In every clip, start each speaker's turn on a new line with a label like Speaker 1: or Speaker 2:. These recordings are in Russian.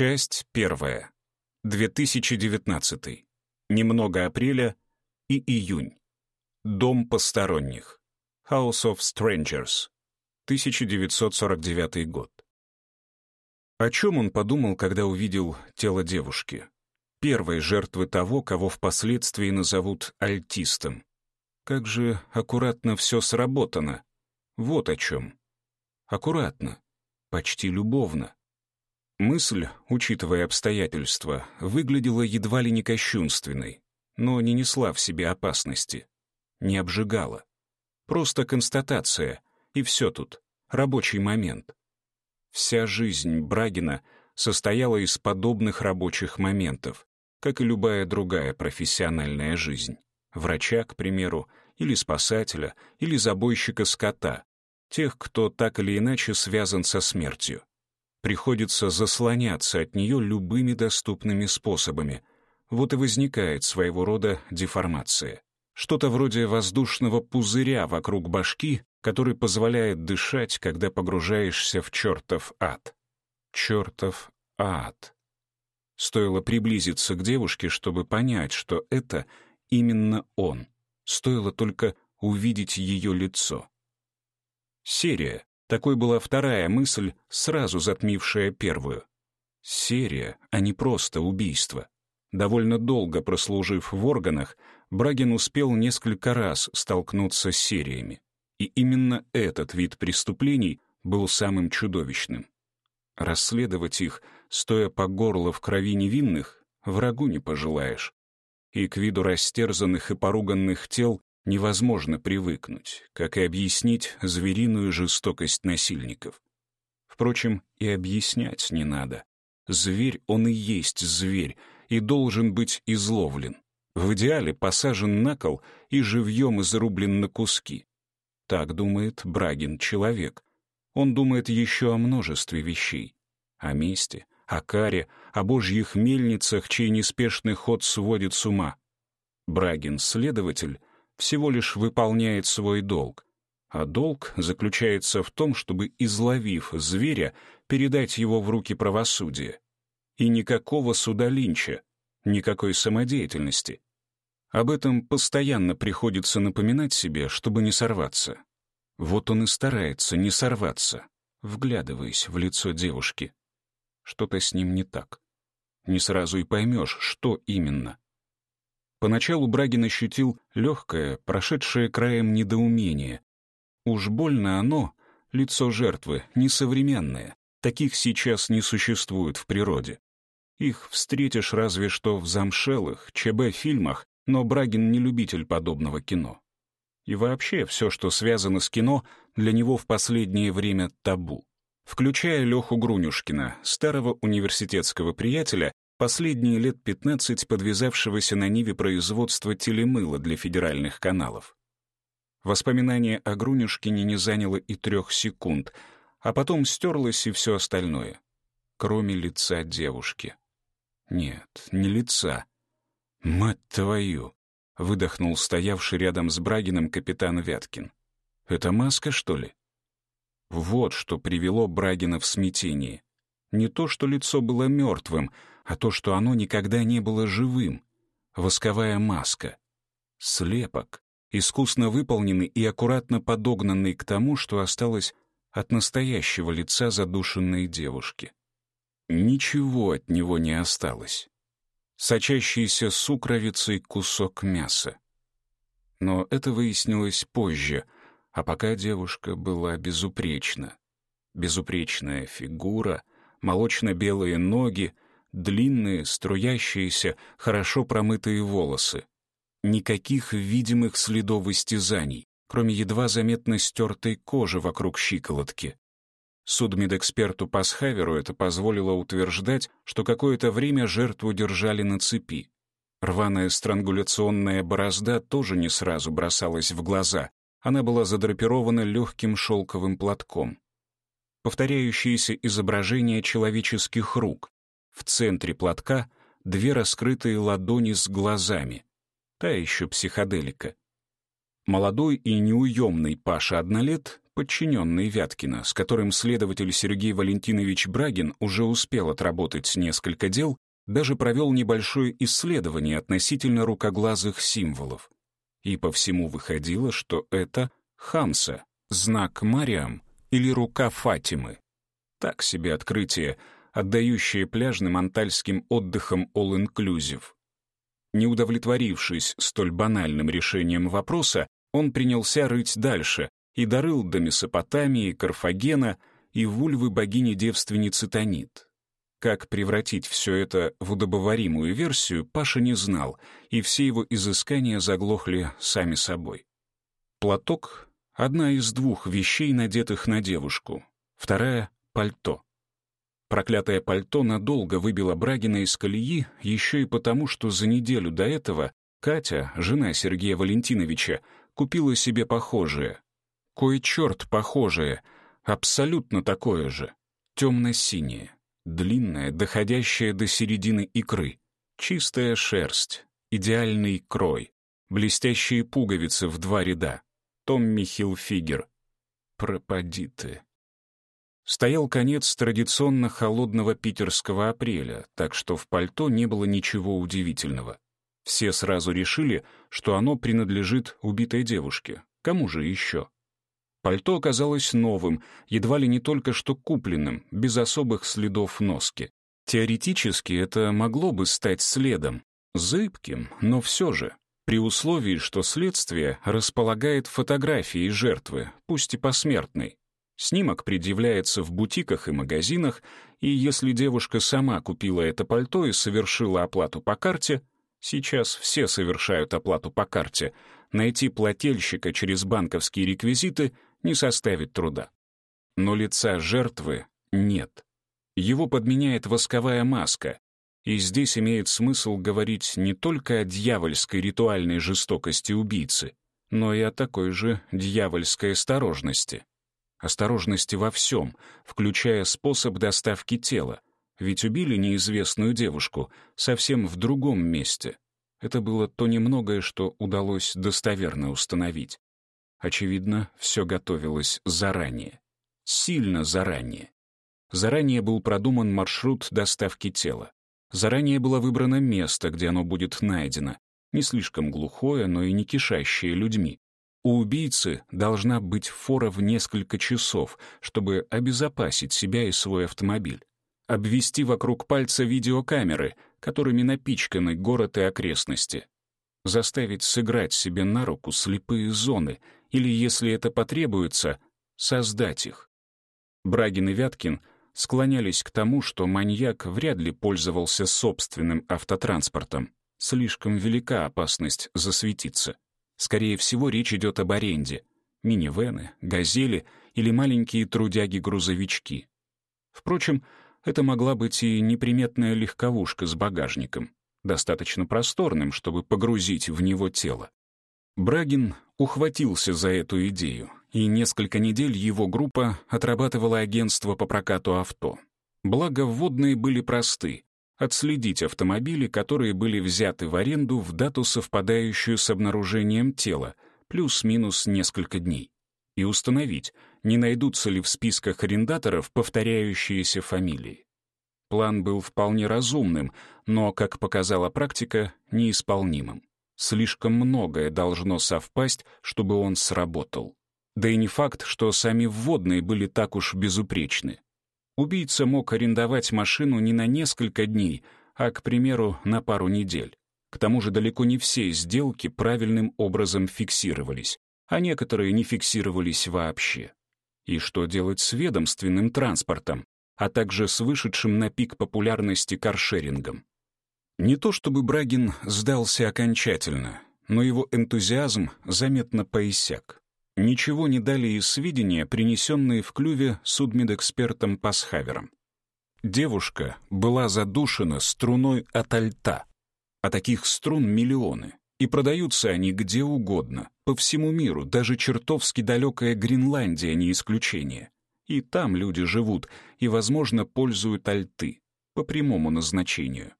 Speaker 1: Часть первая. 2019. Немного апреля и июнь. Дом посторонних. House of Strangers. 1949 год. О чем он подумал, когда увидел тело девушки? Первой жертвы того, кого впоследствии назовут альтистом. Как же аккуратно все сработано. Вот о чем. Аккуратно. Почти любовно. Мысль, учитывая обстоятельства, выглядела едва ли не кощунственной, но не несла в себе опасности. Не обжигала. Просто констатация, и все тут, рабочий момент. Вся жизнь Брагина состояла из подобных рабочих моментов, как и любая другая профессиональная жизнь. Врача, к примеру, или спасателя, или забойщика скота, тех, кто так или иначе связан со смертью приходится заслоняться от нее любыми доступными способами. Вот и возникает своего рода деформация. Что-то вроде воздушного пузыря вокруг башки, который позволяет дышать, когда погружаешься в чертов ад. Чертов ад. Стоило приблизиться к девушке, чтобы понять, что это именно он. Стоило только увидеть ее лицо. Серия, такой была вторая мысль, сразу затмившая первую. Серия, а не просто убийство. Довольно долго прослужив в органах, Брагин успел несколько раз столкнуться с сериями. И именно этот вид преступлений был самым чудовищным. Расследовать их, стоя по горло в крови невинных, врагу не пожелаешь. И к виду растерзанных и поруганных тел невозможно привыкнуть, как и объяснить звериную жестокость насильников. Впрочем, и объяснять не надо. Зверь, он и есть зверь, и должен быть изловлен. В идеале посажен на кол и живьем изрублен на куски. Так думает Брагин человек. Он думает еще о множестве вещей. О месте, о каре, о божьих мельницах, чей неспешный ход сводит с ума. Брагин — следователь, всего лишь выполняет свой долг, а долг заключается в том, чтобы, изловив зверя, передать его в руки правосудия. И никакого суда Линча, никакой самодеятельности. Об этом постоянно приходится напоминать себе, чтобы не сорваться. Вот он и старается не сорваться, вглядываясь в лицо девушки. Что-то с ним не так. Не сразу и поймешь, что именно. Поначалу Брагин ощутил легкое, прошедшее краем недоумение. Уж больно оно, лицо жертвы, несовременное. Таких сейчас не существует в природе. Их встретишь разве что в замшелых, ЧБ-фильмах, но Брагин не любитель подобного кино. И вообще все, что связано с кино, для него в последнее время табу. Включая Леху Грунюшкина, старого университетского приятеля, последние лет 15 подвязавшегося на ниве производства телемыла для федеральных каналов. Воспоминание о Грунюшкине не заняло и трех секунд, а потом стерлось и все остальное, кроме лица девушки. Нет, не лица. «Мать твою!» — выдохнул стоявший рядом с Брагиным капитан Вяткин. «Это маска, что ли?» Вот что привело Брагина в смятение. Не то, что лицо было мертвым, а то, что оно никогда не было живым. Восковая маска. Слепок, искусно выполненный и аккуратно подогнанный к тому, что осталось от настоящего лица задушенной девушки. Ничего от него не осталось. Сочащийся сукровицей кусок мяса. Но это выяснилось позже, а пока девушка была безупречна. Безупречная фигура, молочно-белые ноги — длинные, струящиеся, хорошо промытые волосы. Никаких видимых следов истязаний, кроме едва заметно стертой кожи вокруг щиколотки. Судмедэксперту Пасхаверу это позволило утверждать, что какое-то время жертву держали на цепи. Рваная странгуляционная борозда тоже не сразу бросалась в глаза. Она была задрапирована легким шелковым платком. Повторяющиеся изображения человеческих рук, в центре платка две раскрытые ладони с глазами. Та еще психоделика. Молодой и неуемный Паша Однолет, подчиненный Вяткина, с которым следователь Сергей Валентинович Брагин уже успел отработать несколько дел, даже провел небольшое исследование относительно рукоглазых символов. И по всему выходило, что это Хамса, знак Мариам или рука Фатимы. Так себе открытие, отдающее пляжным антальским отдыхом all-inclusive. Не удовлетворившись столь банальным решением вопроса, он принялся рыть дальше и дорыл до Месопотамии, Карфагена и вульвы богини-девственницы Танит. Как превратить все это в удобоваримую версию, Паша не знал, и все его изыскания заглохли сами собой. Платок — одна из двух вещей, надетых на девушку, вторая — пальто. Проклятое пальто надолго выбило Брагина из колеи еще и потому, что за неделю до этого Катя, жена Сергея Валентиновича, купила себе похожее. Кое черт похожее, абсолютно такое же, темно-синее длинная, доходящая до середины икры, чистая шерсть, идеальный крой, блестящие пуговицы в два ряда. Томми Хилфигер. Пропади ты. Стоял конец традиционно холодного питерского апреля, так что в пальто не было ничего удивительного. Все сразу решили, что оно принадлежит убитой девушке. Кому же еще? Пальто оказалось новым, едва ли не только что купленным, без особых следов носки. Теоретически это могло бы стать следом, зыбким, но все же, при условии, что следствие располагает фотографией жертвы, пусть и посмертной. Снимок предъявляется в бутиках и магазинах, и если девушка сама купила это пальто и совершила оплату по карте, сейчас все совершают оплату по карте, найти плательщика через банковские реквизиты — не составит труда. Но лица жертвы нет. Его подменяет восковая маска, и здесь имеет смысл говорить не только о дьявольской ритуальной жестокости убийцы, но и о такой же дьявольской осторожности. Осторожности во всем, включая способ доставки тела, ведь убили неизвестную девушку совсем в другом месте. Это было то немногое, что удалось достоверно установить. Очевидно, все готовилось заранее. Сильно заранее. Заранее был продуман маршрут доставки тела. Заранее было выбрано место, где оно будет найдено. Не слишком глухое, но и не кишащее людьми. У убийцы должна быть фора в несколько часов, чтобы обезопасить себя и свой автомобиль. Обвести вокруг пальца видеокамеры, которыми напичканы город и окрестности. Заставить сыграть себе на руку слепые зоны — или, если это потребуется, создать их. Брагин и Вяткин склонялись к тому, что маньяк вряд ли пользовался собственным автотранспортом. Слишком велика опасность засветиться. Скорее всего, речь идет об аренде. Минивены, газели или маленькие трудяги-грузовички. Впрочем, это могла быть и неприметная легковушка с багажником, достаточно просторным, чтобы погрузить в него тело. Брагин ухватился за эту идею, и несколько недель его группа отрабатывала агентство по прокату авто. Благо, вводные были просты — отследить автомобили, которые были взяты в аренду в дату, совпадающую с обнаружением тела, плюс-минус несколько дней, и установить, не найдутся ли в списках арендаторов повторяющиеся фамилии. План был вполне разумным, но, как показала практика, неисполнимым. Слишком многое должно совпасть, чтобы он сработал. Да и не факт, что сами вводные были так уж безупречны. Убийца мог арендовать машину не на несколько дней, а, к примеру, на пару недель. К тому же далеко не все сделки правильным образом фиксировались, а некоторые не фиксировались вообще. И что делать с ведомственным транспортом, а также с вышедшим на пик популярности каршерингом? Не то чтобы Брагин сдался окончательно, но его энтузиазм заметно поиссяк. Ничего не дали и сведения, принесенные в клюве судмедэкспертом Пасхавером. Девушка была задушена струной от альта, а таких струн миллионы, и продаются они где угодно, по всему миру, даже чертовски далекая Гренландия не исключение. И там люди живут и, возможно, пользуют альты по прямому назначению.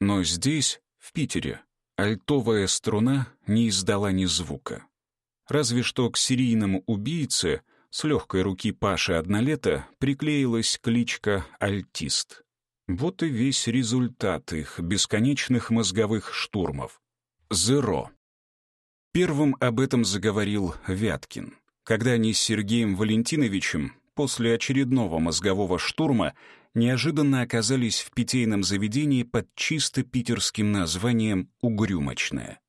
Speaker 1: Но здесь, в Питере, альтовая струна не издала ни звука. Разве что к серийному убийце с легкой руки Паши Однолета приклеилась кличка «Альтист». Вот и весь результат их бесконечных мозговых штурмов. Зеро. Первым об этом заговорил Вяткин, когда они с Сергеем Валентиновичем после очередного мозгового штурма неожиданно оказались в питейном заведении под чисто питерским названием «Угрюмочное».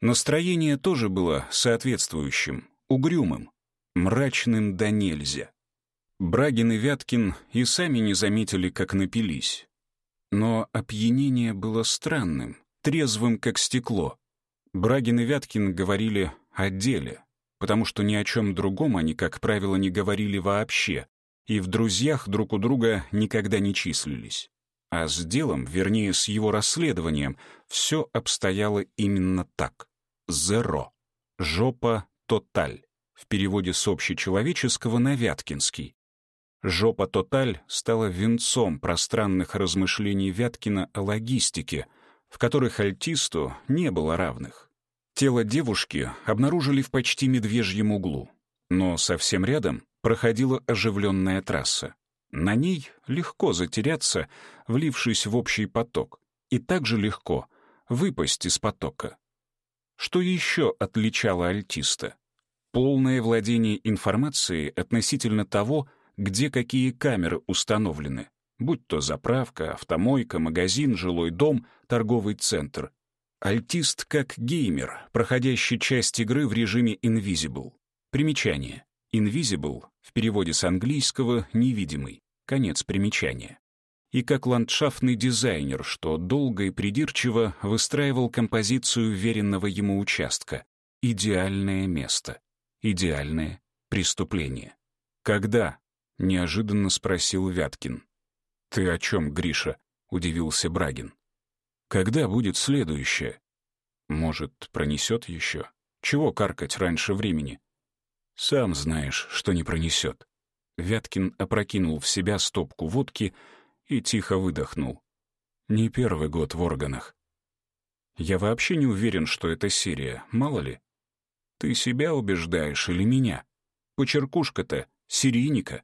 Speaker 1: Настроение тоже было соответствующим, угрюмым, мрачным до нельзя. Брагин и Вяткин и сами не заметили, как напились. Но опьянение было странным, трезвым, как стекло. Брагин и Вяткин говорили о деле, потому что ни о чем другом они, как правило, не говорили вообще, и в друзьях друг у друга никогда не числились. А с делом, вернее, с его расследованием, все обстояло именно так. Зеро. Жопа тоталь. В переводе с общечеловеческого на Вяткинский. Жопа тоталь стала венцом пространных размышлений Вяткина о логистике, в которых альтисту не было равных. Тело девушки обнаружили в почти медвежьем углу, но совсем рядом проходила оживленная трасса. На ней легко затеряться, влившись в общий поток, и также легко выпасть из потока. Что еще отличало альтиста? Полное владение информацией относительно того, где какие камеры установлены, будь то заправка, автомойка, магазин, жилой дом, торговый центр. Альтист как геймер, проходящий часть игры в режиме Invisible. Примечание. Invisible в переводе с английского «невидимый». Конец примечания. И как ландшафтный дизайнер, что долго и придирчиво выстраивал композицию веренного ему участка. Идеальное место. Идеальное преступление. «Когда?» — неожиданно спросил Вяткин. «Ты о чем, Гриша?» — удивился Брагин. «Когда будет следующее?» «Может, пронесет еще? Чего каркать раньше времени?» «Сам знаешь, что не пронесет». Вяткин опрокинул в себя стопку водки и тихо выдохнул. «Не первый год в органах». «Я вообще не уверен, что это серия, мало ли. Ты себя убеждаешь или меня? Почеркушка-то серийника».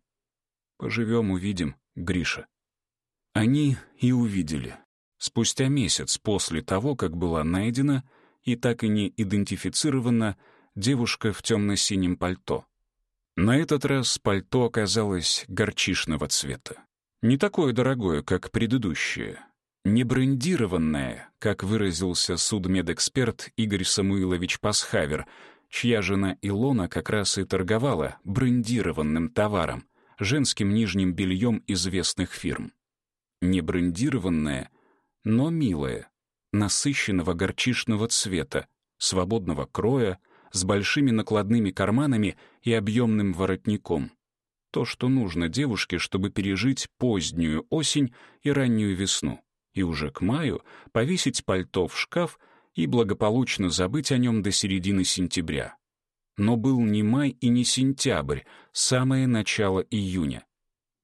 Speaker 1: «Поживем, увидим, Гриша». Они и увидели. Спустя месяц после того, как была найдена и так и не идентифицирована девушка в темно-синем пальто. На этот раз пальто оказалось горчишного цвета. Не такое дорогое, как предыдущее. Не брендированное, как выразился судмедэксперт Игорь Самуилович Пасхавер, чья жена Илона как раз и торговала брендированным товаром, женским нижним бельем известных фирм не брендированное, но милое, насыщенного горчишного цвета, свободного кроя, с большими накладными карманами и объемным воротником. То, что нужно девушке, чтобы пережить позднюю осень и раннюю весну, и уже к маю повесить пальто в шкаф и благополучно забыть о нем до середины сентября. Но был не май и не сентябрь, самое начало июня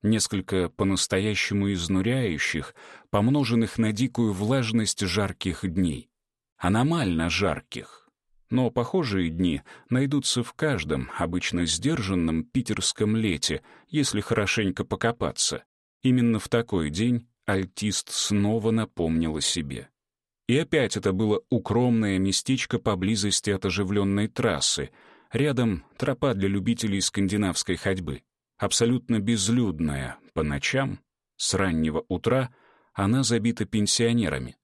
Speaker 1: несколько по-настоящему изнуряющих, помноженных на дикую влажность жарких дней. Аномально жарких. Но похожие дни найдутся в каждом, обычно сдержанном питерском лете, если хорошенько покопаться. Именно в такой день альтист снова напомнил о себе. И опять это было укромное местечко поблизости от оживленной трассы, рядом тропа для любителей скандинавской ходьбы абсолютно безлюдная по ночам, с раннего утра она забита пенсионерами.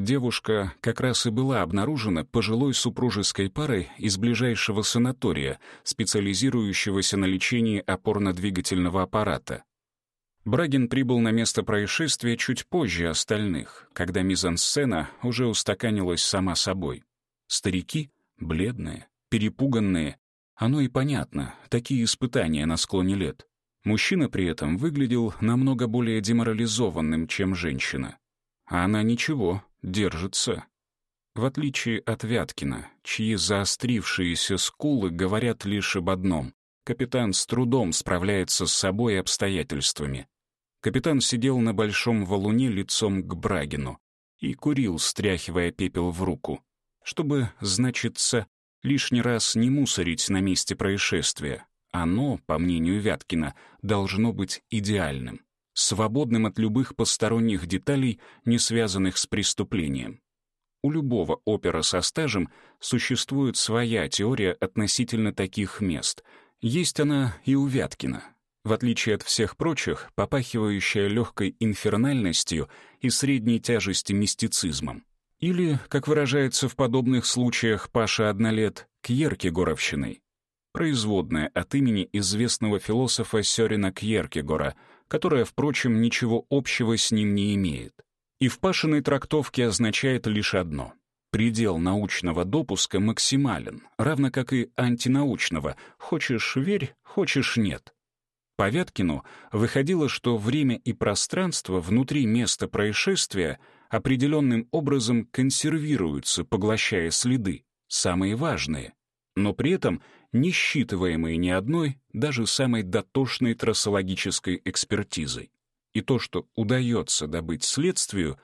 Speaker 1: Девушка как раз и была обнаружена пожилой супружеской парой из ближайшего санатория, специализирующегося на лечении опорно-двигательного аппарата. Брагин прибыл на место происшествия чуть позже остальных, когда мизансцена уже устаканилась сама собой. Старики, бледные, перепуганные, оно и понятно, такие испытания на склоне лет. Мужчина при этом выглядел намного более деморализованным, чем женщина. А она ничего, держится. В отличие от Вяткина, чьи заострившиеся скулы говорят лишь об одном. Капитан с трудом справляется с собой и обстоятельствами. Капитан сидел на большом валуне лицом к Брагину и курил, стряхивая пепел в руку, чтобы, значится, Лишний раз не мусорить на месте происшествия. Оно, по мнению Вяткина, должно быть идеальным, свободным от любых посторонних деталей, не связанных с преступлением. У любого опера со стажем существует своя теория относительно таких мест. Есть она и у Вяткина. В отличие от всех прочих, попахивающая легкой инфернальностью и средней тяжести мистицизмом. Или, как выражается в подобных случаях Паша Однолет, Кьеркегоровщиной. Производная от имени известного философа Сёрина Кьеркегора, которая, впрочем, ничего общего с ним не имеет и в Пашиной трактовке означает лишь одно. Предел научного допуска максимален, равно как и антинаучного «хочешь — верь, хочешь — нет». По Вяткину выходило, что время и пространство внутри места происшествия определенным образом консервируются, поглощая следы, самые важные, но при этом не считываемые ни одной, даже самой дотошной трассологической экспертизой и то, что удается добыть следствию,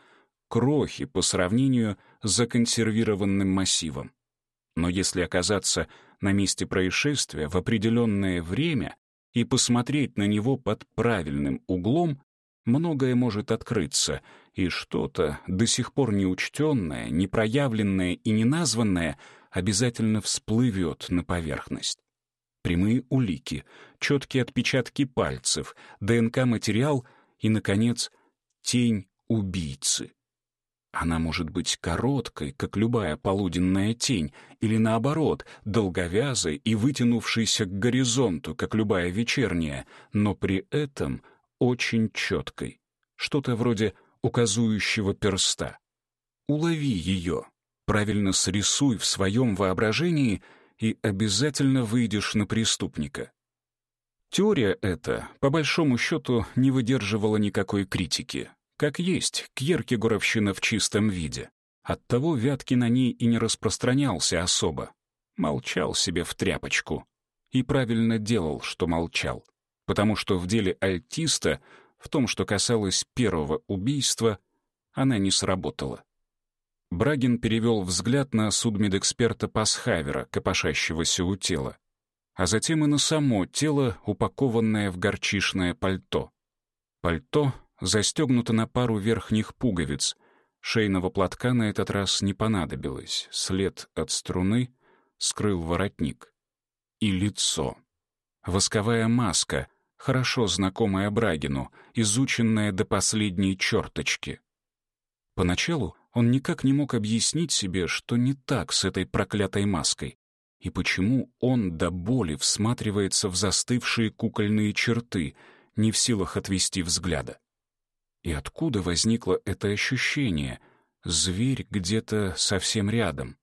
Speaker 1: крохи по сравнению с законсервированным массивом. Но если оказаться на месте происшествия в определенное время и посмотреть на него под правильным углом, многое может открыться, и что-то, до сих пор неучтенное, непроявленное и неназванное, обязательно всплывет на поверхность. Прямые улики, четкие отпечатки пальцев, ДНК-материал и, наконец, тень убийцы. Она может быть короткой, как любая полуденная тень, или наоборот, долговязой и вытянувшейся к горизонту, как любая вечерняя, но при этом очень четкой. Что-то вроде указующего перста. Улови ее, правильно срисуй в своем воображении и обязательно выйдешь на преступника. Теория эта, по большому счету, не выдерживала никакой критики. Как есть, Кьеркегоровщина в чистом виде. Оттого Вяткин на ней и не распространялся особо. Молчал себе в тряпочку. И правильно делал, что молчал. Потому что в деле альтиста, в том, что касалось первого убийства, она не сработала. Брагин перевел взгляд на судмедэксперта Пасхавера, копошащегося у тела а затем и на само тело, упакованное в горчишное пальто. Пальто застегнуто на пару верхних пуговиц. Шейного платка на этот раз не понадобилось. След от струны скрыл воротник. И лицо. Восковая маска, хорошо знакомая Брагину, изученная до последней черточки. Поначалу он никак не мог объяснить себе, что не так с этой проклятой маской и почему он до боли всматривается в застывшие кукольные черты, не в силах отвести взгляда. И откуда возникло это ощущение? Зверь где-то совсем рядом.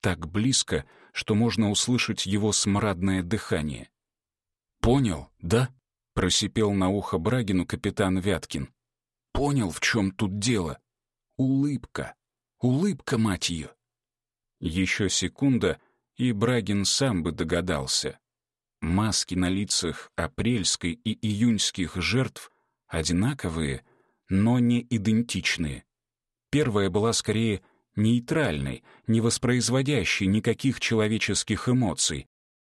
Speaker 1: Так близко, что можно услышать его смрадное дыхание. «Понял, да?» — просипел на ухо Брагину капитан Вяткин. «Понял, в чем тут дело? Улыбка. Улыбка, мать ее!» Еще секунда — и Брагин сам бы догадался. Маски на лицах апрельской и июньских жертв одинаковые, но не идентичные. Первая была скорее нейтральной, не воспроизводящей никаких человеческих эмоций,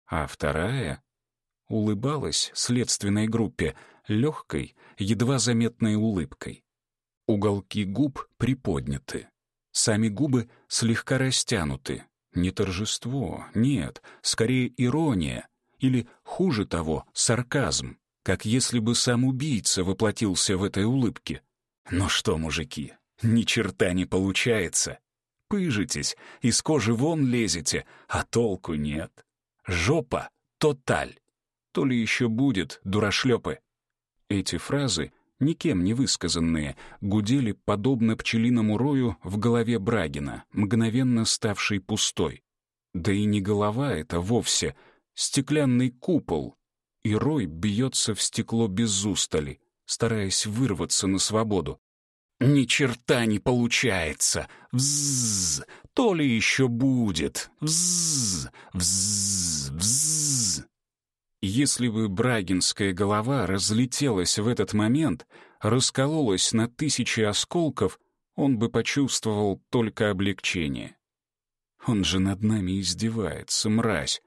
Speaker 1: а вторая улыбалась следственной группе легкой, едва заметной улыбкой. Уголки губ приподняты, сами губы слегка растянуты, не торжество, нет, скорее ирония, или, хуже того, сарказм, как если бы сам убийца воплотился в этой улыбке. Ну что, мужики, ни черта не получается. Пыжитесь, из кожи вон лезете, а толку нет. Жопа — тоталь. То ли еще будет, дурашлепы. Эти фразы никем не высказанные, гудели подобно пчелиному рою в голове Брагина, мгновенно ставшей пустой. Да и не голова это вовсе, стеклянный купол, и рой бьется в стекло без устали, стараясь вырваться на свободу. «Ни черта не получается! Вззз! То ли еще будет! Вззз! Вззз! Вззз!» Если бы брагинская голова разлетелась в этот момент, раскололась на тысячи осколков, он бы почувствовал только облегчение. Он же над нами издевается, мразь.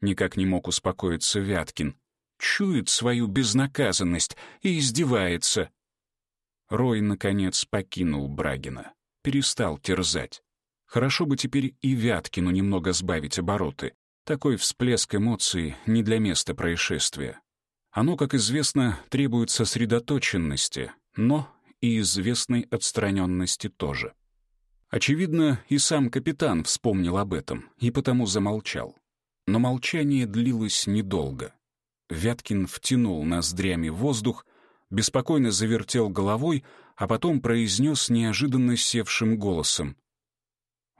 Speaker 1: Никак не мог успокоиться Вяткин. Чует свою безнаказанность и издевается. Рой, наконец, покинул Брагина. Перестал терзать. Хорошо бы теперь и Вяткину немного сбавить обороты. Такой всплеск эмоций не для места происшествия. Оно, как известно, требует сосредоточенности, но и известной отстраненности тоже. Очевидно, и сам капитан вспомнил об этом и потому замолчал. Но молчание длилось недолго. Вяткин втянул ноздрями воздух, беспокойно завертел головой, а потом произнес неожиданно севшим голосом.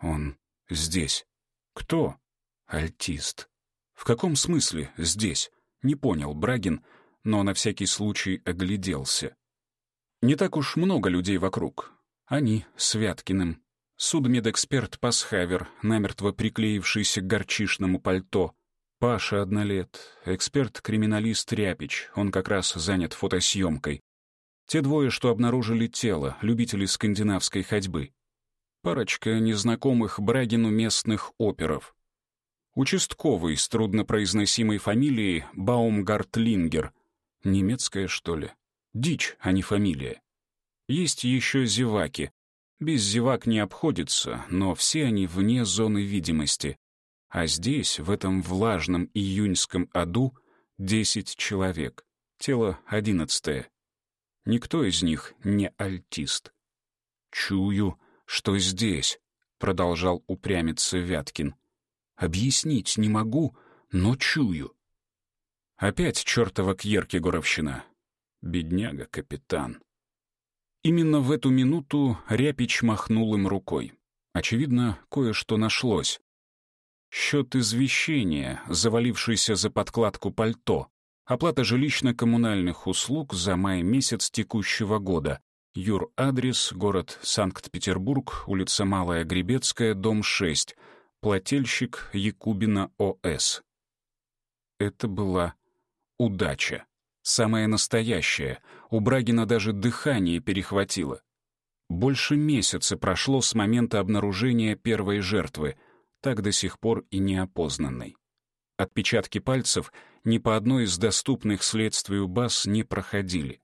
Speaker 1: «Он здесь». «Кто?» «Альтист». «В каком смысле здесь?» Не понял Брагин, но на всякий случай огляделся. Не так уж много людей вокруг. Они с Вяткиным. Судмедэксперт Пасхавер, намертво приклеившийся к горчишному пальто. Паша однолет, эксперт-криминалист Ряпич, он как раз занят фотосъемкой. Те двое, что обнаружили тело, любители скандинавской ходьбы. Парочка незнакомых Брагину местных оперов. Участковый с труднопроизносимой фамилией Баумгартлингер. Немецкая, что ли? Дичь, а не фамилия. Есть еще зеваки. Без зевак не обходится, но все они вне зоны видимости. А здесь, в этом влажном июньском аду, десять человек. Тело одиннадцатое. Никто из них не альтист. «Чую, что здесь», — продолжал упрямиться Вяткин. «Объяснить не могу, но чую». Опять чертова Кьеркегоровщина. Бедняга, капитан. Именно в эту минуту Ряпич махнул им рукой. Очевидно, кое-что нашлось. Счет извещения, завалившийся за подкладку пальто, оплата жилищно-коммунальных услуг за май месяц текущего года, юр-адрес, город Санкт-Петербург, улица Малая Гребецкая, дом 6, плательщик Якубина О.С. Это была удача. Самое настоящее. У Брагина даже дыхание перехватило. Больше месяца прошло с момента обнаружения первой жертвы, так до сих пор и неопознанной. Отпечатки пальцев ни по одной из доступных следствию баз не проходили.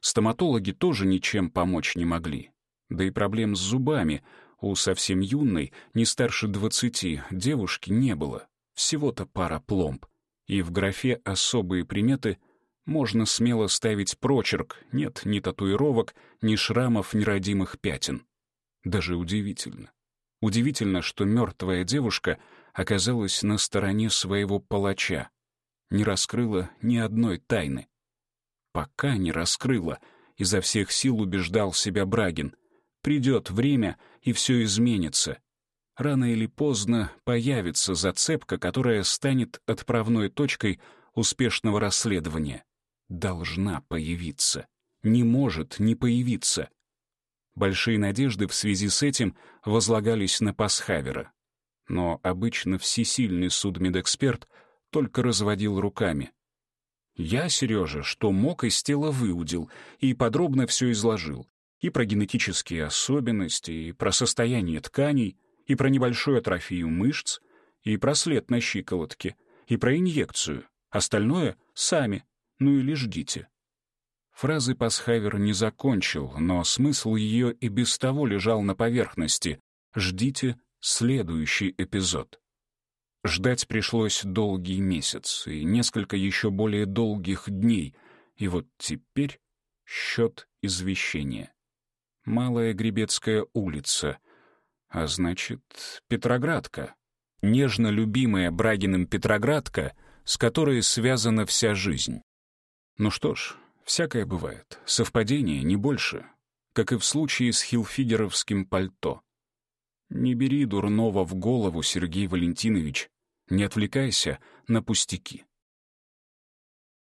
Speaker 1: Стоматологи тоже ничем помочь не могли. Да и проблем с зубами у совсем юной, не старше двадцати, девушки не было. Всего-то пара пломб. И в графе «особые приметы» можно смело ставить прочерк, нет ни татуировок, ни шрамов, ни родимых пятен. Даже удивительно. Удивительно, что мертвая девушка оказалась на стороне своего палача, не раскрыла ни одной тайны. Пока не раскрыла, изо всех сил убеждал себя Брагин. Придет время, и все изменится. Рано или поздно появится зацепка, которая станет отправной точкой успешного расследования должна появиться. Не может не появиться. Большие надежды в связи с этим возлагались на Пасхавера. Но обычно всесильный судмедэксперт только разводил руками. Я, Сережа, что мог, из тела выудил и подробно все изложил. И про генетические особенности, и про состояние тканей, и про небольшую атрофию мышц, и про след на щиколотке, и про инъекцию. Остальное — сами ну или ждите». Фразы Пасхавер не закончил, но смысл ее и без того лежал на поверхности. «Ждите следующий эпизод». Ждать пришлось долгий месяц и несколько еще более долгих дней, и вот теперь счет извещения. Малая Гребецкая улица, а значит, Петроградка. Нежно любимая Брагиным Петроградка, с которой связана вся жизнь. Ну что ж, всякое бывает. Совпадение, не больше. Как и в случае с хилфигеровским пальто. Не бери дурного в голову, Сергей Валентинович. Не отвлекайся на пустяки.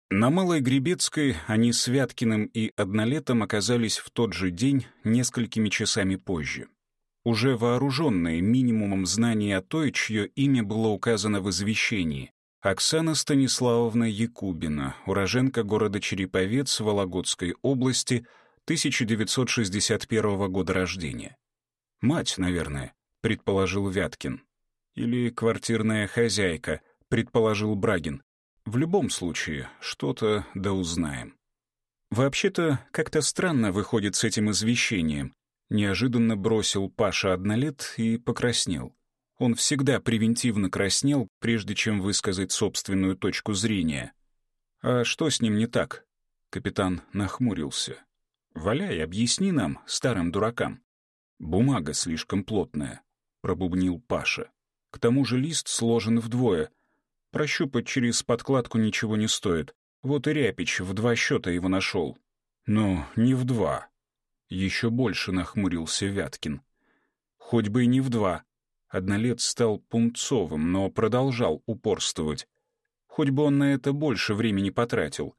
Speaker 1: На Малой Гребецкой они с Вяткиным и Однолетом оказались в тот же день несколькими часами позже. Уже вооруженные минимумом знаний о той, чье имя было указано в извещении, Оксана Станиславовна Якубина, уроженка города Череповец Вологодской области, 1961 года рождения. «Мать, наверное», — предположил Вяткин. Или квартирная хозяйка, предположил Брагин. В любом случае, что-то да узнаем. Вообще-то, как-то странно выходит с этим извещением. Неожиданно бросил Паша однолет и покраснел. Он всегда превентивно краснел, прежде чем высказать собственную точку зрения. «А что с ним не так?» Капитан нахмурился. «Валяй, объясни нам, старым дуракам». «Бумага слишком плотная», — пробубнил Паша. «К тому же лист сложен вдвое. Прощупать через подкладку ничего не стоит. Вот и Ряпич в два счета его нашел. Ну, не в два. Еще больше нахмурился Вяткин. Хоть бы и не в два. Однолет стал пунцовым, но продолжал упорствовать. Хоть бы он на это больше времени потратил.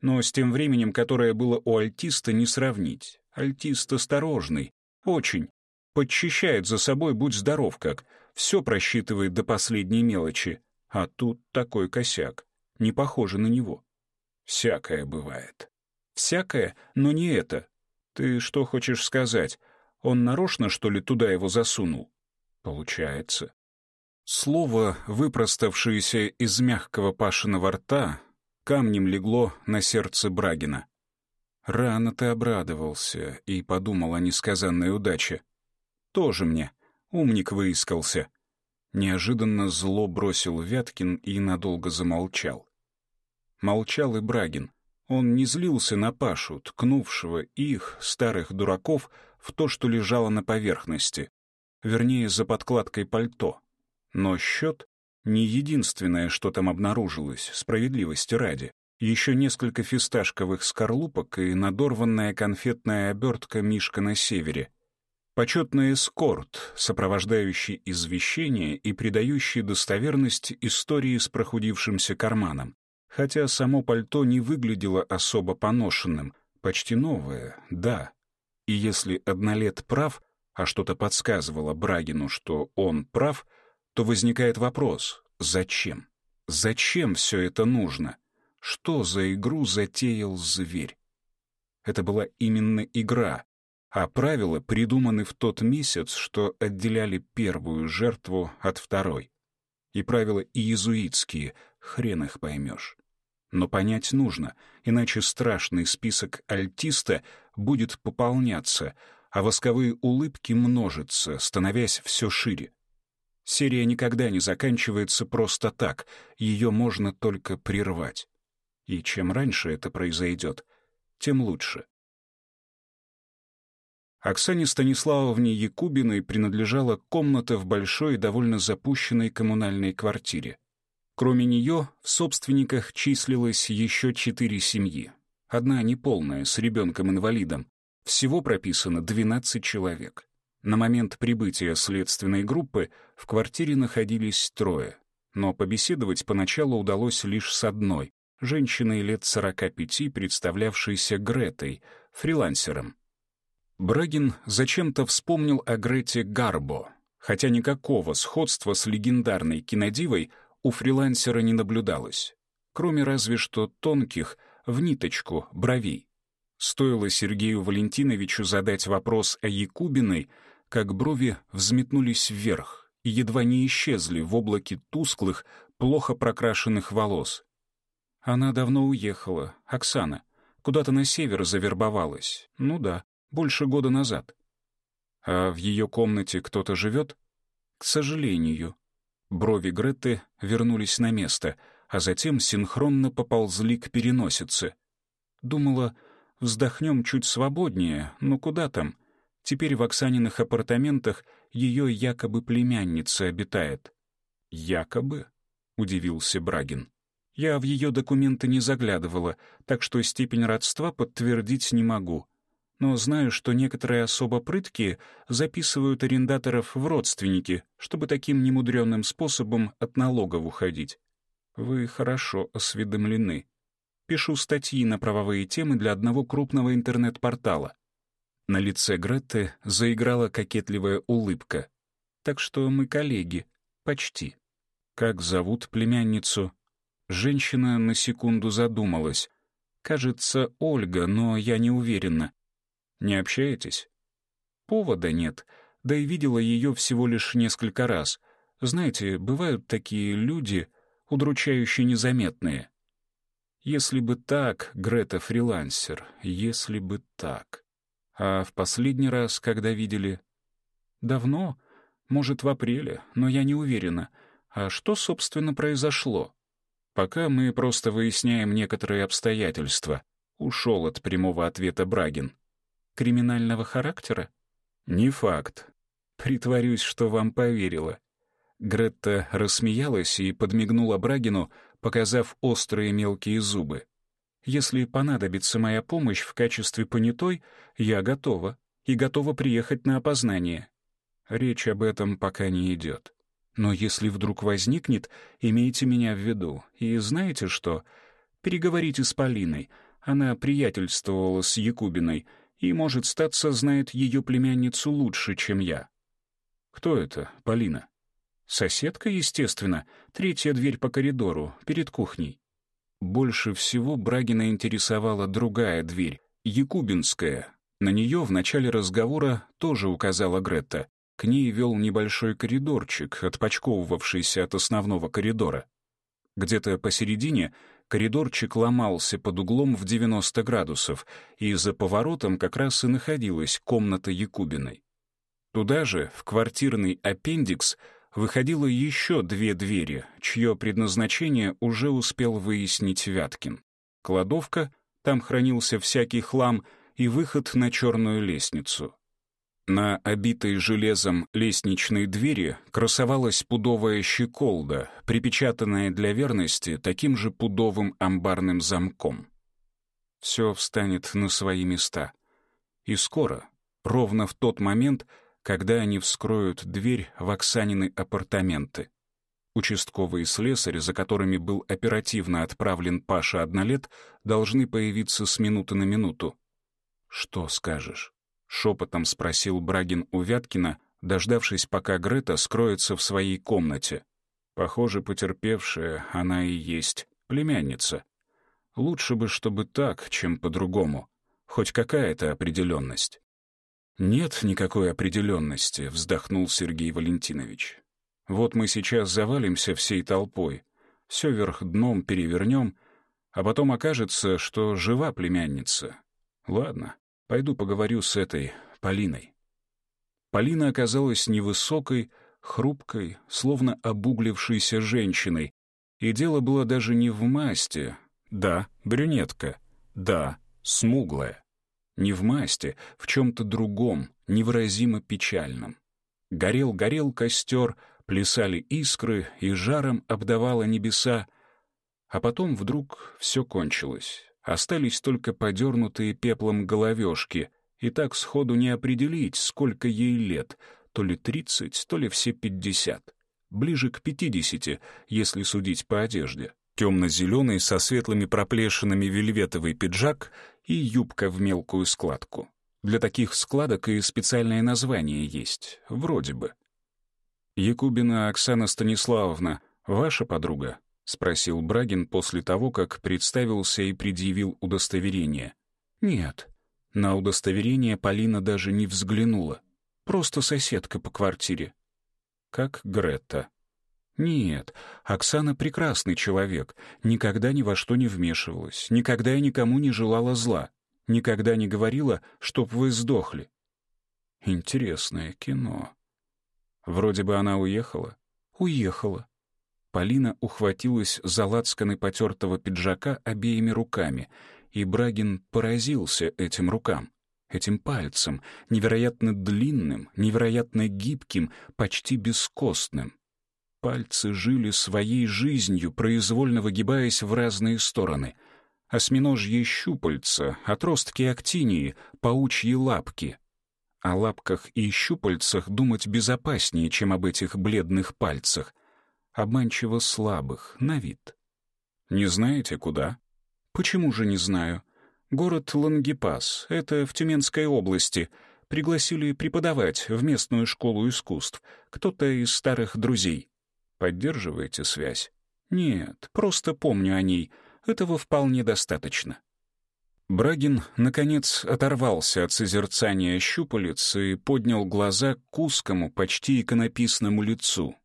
Speaker 1: Но с тем временем, которое было у альтиста, не сравнить. Альтист осторожный. Очень. Подчищает за собой, будь здоров как. Все просчитывает до последней мелочи. А тут такой косяк. Не похоже на него. Всякое бывает. Всякое, но не это. Ты что хочешь сказать? Он нарочно, что ли, туда его засунул? Получается. Слово, выпроставшееся из мягкого Пашиного рта, камнем легло на сердце Брагина. Рано ты обрадовался и подумал о несказанной удаче. Тоже мне, умник выискался. Неожиданно зло бросил Вяткин и надолго замолчал. Молчал и Брагин. Он не злился на Пашу, ткнувшего их, старых дураков, в то, что лежало на поверхности. Вернее, за подкладкой пальто. Но счет — не единственное, что там обнаружилось, справедливости ради. Еще несколько фисташковых скорлупок и надорванная конфетная обертка «Мишка на севере». Почетный эскорт, сопровождающий извещение и придающий достоверность истории с прохудившимся карманом хотя само пальто не выглядело особо поношенным, почти новое, да. И если однолет прав, а что-то подсказывало Брагину, что он прав, то возникает вопрос — зачем? Зачем все это нужно? Что за игру затеял зверь? Это была именно игра, а правила придуманы в тот месяц, что отделяли первую жертву от второй. И правила иезуитские, хрен их поймешь. Но понять нужно, иначе страшный список альтиста будет пополняться, а восковые улыбки множатся, становясь все шире. Серия никогда не заканчивается просто так, ее можно только прервать. И чем раньше это произойдет, тем лучше. Оксане Станиславовне Якубиной принадлежала комната в большой довольно запущенной коммунальной квартире. Кроме нее, в собственниках числилось еще четыре семьи. Одна неполная, с ребенком-инвалидом. Всего прописано 12 человек. На момент прибытия следственной группы в квартире находились трое. Но побеседовать поначалу удалось лишь с одной, женщиной лет 45, представлявшейся Гретой, фрилансером. Брагин зачем-то вспомнил о Грете Гарбо, хотя никакого сходства с легендарной кинодивой у фрилансера не наблюдалось, кроме разве что тонких, в ниточку, бровей. Стоило Сергею Валентиновичу задать вопрос о Якубиной, как брови взметнулись вверх и едва не исчезли в облаке тусклых, плохо прокрашенных волос. Она давно уехала, Оксана. Куда-то на север завербовалась. Ну да, больше года назад. А в ее комнате кто-то живет? К сожалению, Брови Греты вернулись на место, а затем синхронно поползли к переносице. Думала, вздохнем чуть свободнее, но куда там? Теперь в Оксаниных апартаментах ее якобы племянница обитает. «Якобы?» — удивился Брагин. «Я в ее документы не заглядывала, так что степень родства подтвердить не могу но знаю, что некоторые особо прыткие записывают арендаторов в родственники, чтобы таким немудренным способом от налогов уходить. Вы хорошо осведомлены. Пишу статьи на правовые темы для одного крупного интернет-портала. На лице Гретты заиграла кокетливая улыбка. Так что мы коллеги. Почти. Как зовут племянницу? Женщина на секунду задумалась. Кажется, Ольга, но я не уверена. Не общаетесь? Повода нет, да и видела ее всего лишь несколько раз. Знаете, бывают такие люди, удручающе незаметные. Если бы так, Грета фрилансер, если бы так. А в последний раз, когда видели? Давно, может, в апреле, но я не уверена. А что, собственно, произошло? Пока мы просто выясняем некоторые обстоятельства. Ушел от прямого ответа Брагин. Криминального характера? Не факт. Притворюсь, что вам поверила. Гретта рассмеялась и подмигнула Брагину, показав острые мелкие зубы. «Если понадобится моя помощь в качестве понятой, я готова, и готова приехать на опознание. Речь об этом пока не идет. Но если вдруг возникнет, имейте меня в виду. И знаете что? Переговорите с Полиной. Она приятельствовала с Якубиной и, может, статься, знает ее племянницу лучше, чем я. Кто это, Полина? Соседка, естественно, третья дверь по коридору, перед кухней. Больше всего Брагина интересовала другая дверь, Якубинская. На нее в начале разговора тоже указала Гретта. К ней вел небольшой коридорчик, отпочковывавшийся от основного коридора. Где-то посередине коридорчик ломался под углом в 90 градусов, и за поворотом как раз и находилась комната Якубиной. Туда же, в квартирный аппендикс, выходило еще две двери, чье предназначение уже успел выяснить Вяткин. Кладовка, там хранился всякий хлам, и выход на черную лестницу. На обитой железом лестничной двери красовалась пудовая щеколда, припечатанная для верности таким же пудовым амбарным замком. Все встанет на свои места. И скоро, ровно в тот момент, когда они вскроют дверь в Оксанины апартаменты. Участковые слесари, за которыми был оперативно отправлен Паша Однолет, должны появиться с минуты на минуту. «Что скажешь?» — шепотом спросил Брагин у Вяткина, дождавшись, пока Грета скроется в своей комнате. Похоже, потерпевшая она и есть племянница. Лучше бы, чтобы так, чем по-другому. Хоть какая-то определенность. «Нет никакой определенности», — вздохнул Сергей Валентинович. «Вот мы сейчас завалимся всей толпой, все вверх дном перевернем, а потом окажется, что жива племянница. Ладно, пойду поговорю с этой Полиной». Полина оказалась невысокой, хрупкой, словно обуглившейся женщиной, и дело было даже не в масти. Да, брюнетка. Да, смуглая. Не в масти, в чем-то другом, невыразимо печальном. Горел-горел костер, плясали искры, и жаром обдавало небеса. А потом вдруг все кончилось. Остались только подернутые пеплом головешки, и так сходу не определить, сколько ей лет, то ли тридцать, то ли все пятьдесят. Ближе к пятидесяти, если судить по одежде. Темно-зеленый со светлыми проплешинами вельветовый пиджак и юбка в мелкую складку. Для таких складок и специальное название есть, вроде бы. «Якубина Оксана Станиславовна, ваша подруга?» — спросил Брагин после того, как представился и предъявил удостоверение. «Нет». На удостоверение Полина даже не взглянула. Просто соседка по квартире. Как Гретта. Нет, Оксана прекрасный человек, никогда ни во что не вмешивалась, никогда и никому не желала зла, никогда не говорила, чтоб вы сдохли. Интересное кино. Вроде бы она уехала. Уехала. Полина ухватилась за лацканы потертого пиджака обеими руками, и Брагин поразился этим рукам, этим пальцем, невероятно длинным, невероятно гибким, почти бескостным. Пальцы жили своей жизнью, произвольно выгибаясь в разные стороны. Осьминожьи щупальца, отростки актинии, паучьи лапки. О лапках и щупальцах думать безопаснее, чем об этих бледных пальцах. Обманчиво слабых, на вид. Не знаете, куда? Почему же не знаю? Город Лангепас, это в Тюменской области. Пригласили преподавать в местную школу искусств. Кто-то из старых друзей. Поддерживаете связь? Нет, просто помню о ней. Этого вполне достаточно. Брагин, наконец, оторвался от созерцания щупалец и поднял глаза к узкому, почти иконописному лицу.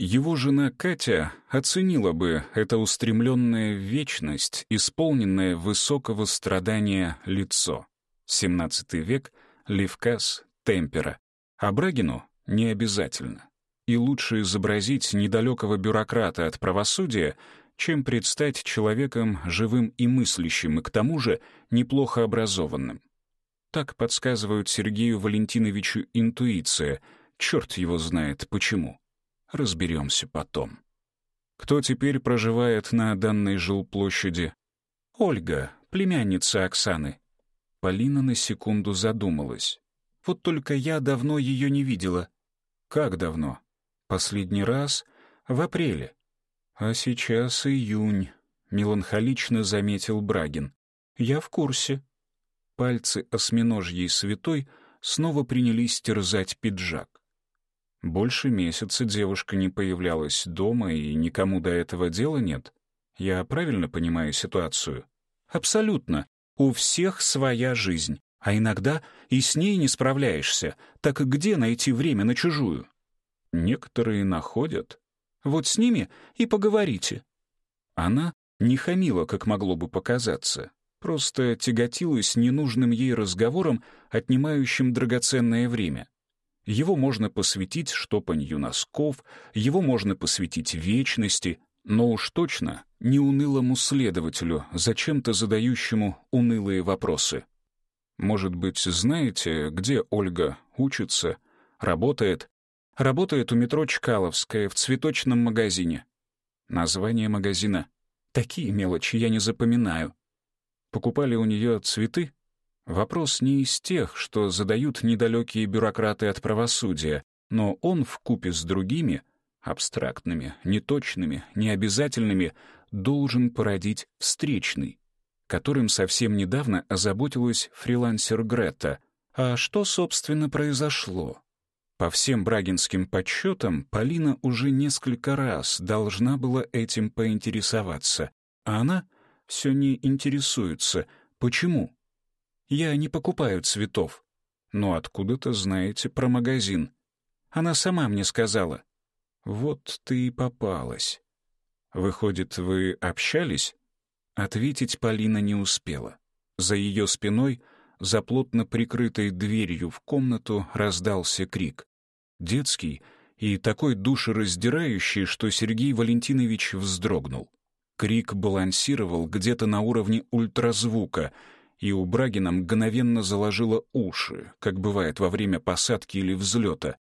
Speaker 1: Его жена Катя оценила бы это устремленное вечность, исполненное высокого страдания лицо. XVII век, Левкас, Темпера. А Брагину не обязательно. И лучше изобразить недалекого бюрократа от правосудия, чем предстать человеком живым и мыслящим, и к тому же неплохо образованным. Так подсказывают Сергею Валентиновичу интуиция, черт его знает почему. Разберемся потом. Кто теперь проживает на данной жилплощади? Ольга, племянница Оксаны. Полина на секунду задумалась. Вот только я давно ее не видела. Как давно? Последний раз в апреле. А сейчас июнь, меланхолично заметил Брагин. Я в курсе. Пальцы осьминожьей святой снова принялись терзать пиджак. Больше месяца девушка не появлялась дома, и никому до этого дела нет. Я правильно понимаю ситуацию? Абсолютно. У всех своя жизнь. А иногда и с ней не справляешься. Так где найти время на чужую? Некоторые находят. Вот с ними и поговорите. Она не хамила, как могло бы показаться. Просто тяготилась ненужным ей разговором, отнимающим драгоценное время. Его можно посвятить штопанью носков, его можно посвятить вечности, но уж точно не унылому следователю, зачем-то задающему унылые вопросы. Может быть, знаете, где Ольга учится, работает? Работает у метро Чкаловская в цветочном магазине. Название магазина. Такие мелочи я не запоминаю. Покупали у нее цветы? Вопрос не из тех, что задают недалекие бюрократы от правосудия, но он в купе с другими, абстрактными, неточными, необязательными, должен породить встречный, которым совсем недавно озаботилась фрилансер Грета. А что, собственно, произошло? По всем брагинским подсчетам, Полина уже несколько раз должна была этим поинтересоваться, а она все не интересуется. Почему? Я не покупаю цветов. Но откуда-то знаете про магазин. Она сама мне сказала. Вот ты и попалась. Выходит, вы общались? Ответить Полина не успела. За ее спиной, за плотно прикрытой дверью в комнату, раздался крик. Детский и такой душераздирающий, что Сергей Валентинович вздрогнул. Крик балансировал где-то на уровне ультразвука — и у Брагина мгновенно заложило уши, как бывает во время посадки или взлета.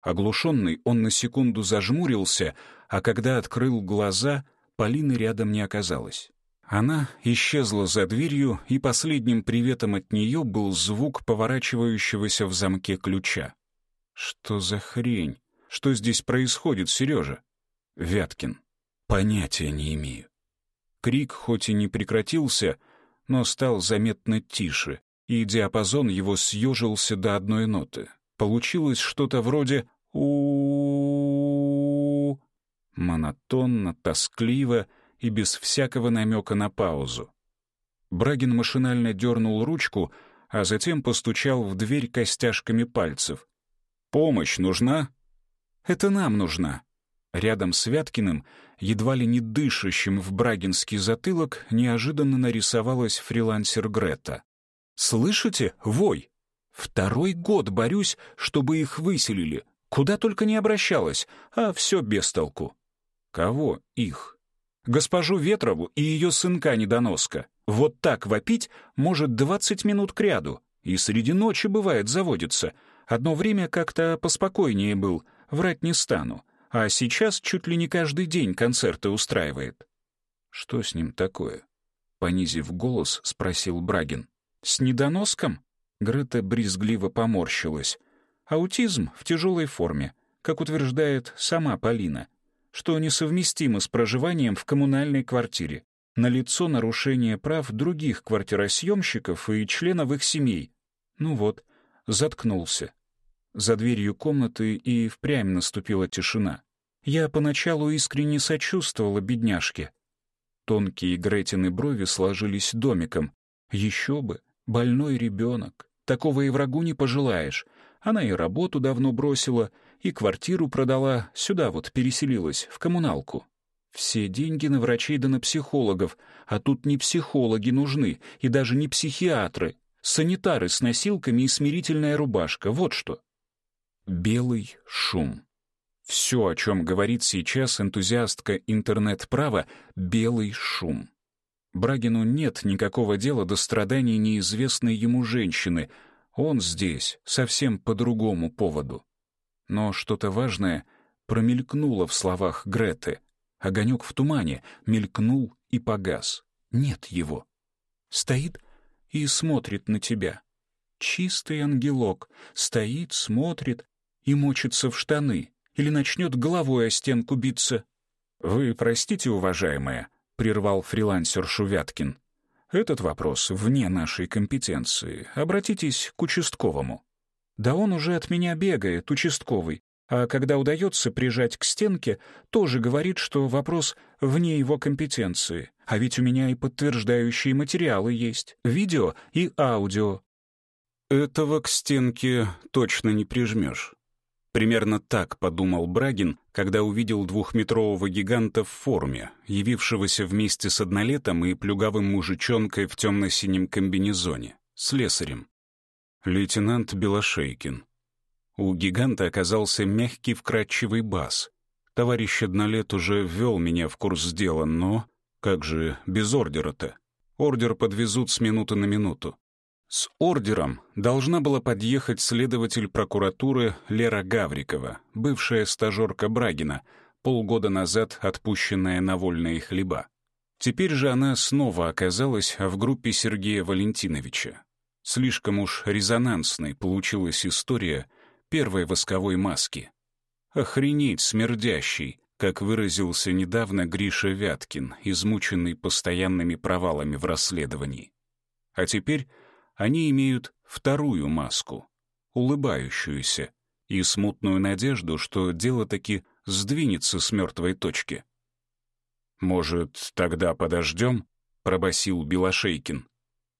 Speaker 1: Оглушенный, он на секунду зажмурился, а когда открыл глаза, Полины рядом не оказалось. Она исчезла за дверью, и последним приветом от нее был звук поворачивающегося в замке ключа. «Что за хрень? Что здесь происходит, Сережа?» «Вяткин. Понятия не имею». Крик хоть и не прекратился, — но стал заметно тише, и диапазон его съежился до одной ноты. Получилось что-то вроде у монотонно, тоскливо и без всякого намека на паузу. Брагин машинально дернул ручку, а затем постучал в дверь костяшками пальцев. «Помощь нужна?» «Это нам нужна». Рядом с Вяткиным едва ли не дышащим в брагинский затылок, неожиданно нарисовалась фрилансер Грета. «Слышите? Вой! Второй год борюсь, чтобы их выселили. Куда только не обращалась, а все без толку». «Кого их?» «Госпожу Ветрову и ее сынка-недоноска. Вот так вопить может двадцать минут кряду, и среди ночи, бывает, заводится. Одно время как-то поспокойнее был, врать не стану а сейчас чуть ли не каждый день концерты устраивает. Что с ним такое? Понизив голос, спросил Брагин. С недоноском? Грета брезгливо поморщилась. Аутизм в тяжелой форме, как утверждает сама Полина, что несовместимо с проживанием в коммунальной квартире. Налицо нарушение прав других квартиросъемщиков и членов их семей. Ну вот, заткнулся. За дверью комнаты и впрямь наступила тишина. Я поначалу искренне сочувствовала бедняжке. Тонкие Гретины брови сложились домиком. Еще бы, больной ребенок. Такого и врагу не пожелаешь. Она и работу давно бросила, и квартиру продала, сюда вот переселилась, в коммуналку. Все деньги на врачей да на психологов, а тут не психологи нужны, и даже не психиатры. Санитары с носилками и смирительная рубашка, вот что. Белый шум. Все, о чем говорит сейчас энтузиастка интернет-права, белый шум. Брагину нет никакого дела до страданий неизвестной ему женщины. Он здесь совсем по другому поводу. Но что-то важное промелькнуло в словах Греты. Огонек в тумане мелькнул и погас. Нет его. Стоит и смотрит на тебя. Чистый ангелок стоит, смотрит и мочится в штаны или начнет головой о стенку биться. «Вы простите, уважаемая», — прервал фрилансер Шувяткин. «Этот вопрос вне нашей компетенции. Обратитесь к участковому». «Да он уже от меня бегает, участковый, а когда удается прижать к стенке, тоже говорит, что вопрос вне его компетенции. А ведь у меня и подтверждающие материалы есть, видео и аудио. Этого к стенке точно не прижмешь. Примерно так подумал Брагин, когда увидел двухметрового гиганта в форме, явившегося вместе с однолетом и плюгавым мужичонкой в темно-синем комбинезоне, слесарем. Лейтенант Белошейкин. У гиганта оказался мягкий вкрадчивый бас. Товарищ однолет уже ввел меня в курс дела, но... Как же без ордера-то? Ордер подвезут с минуты на минуту. С ордером должна была подъехать следователь прокуратуры Лера Гаврикова, бывшая стажерка Брагина, полгода назад отпущенная на вольные хлеба. Теперь же она снова оказалась в группе Сергея Валентиновича. Слишком уж резонансной получилась история — первой восковой маски. Охренеть смердящий, как выразился недавно Гриша Вяткин, измученный постоянными провалами в расследовании. А теперь они имеют вторую маску, улыбающуюся, и смутную надежду, что дело таки сдвинется с мертвой точки. «Может, тогда подождем?» — пробасил Белошейкин.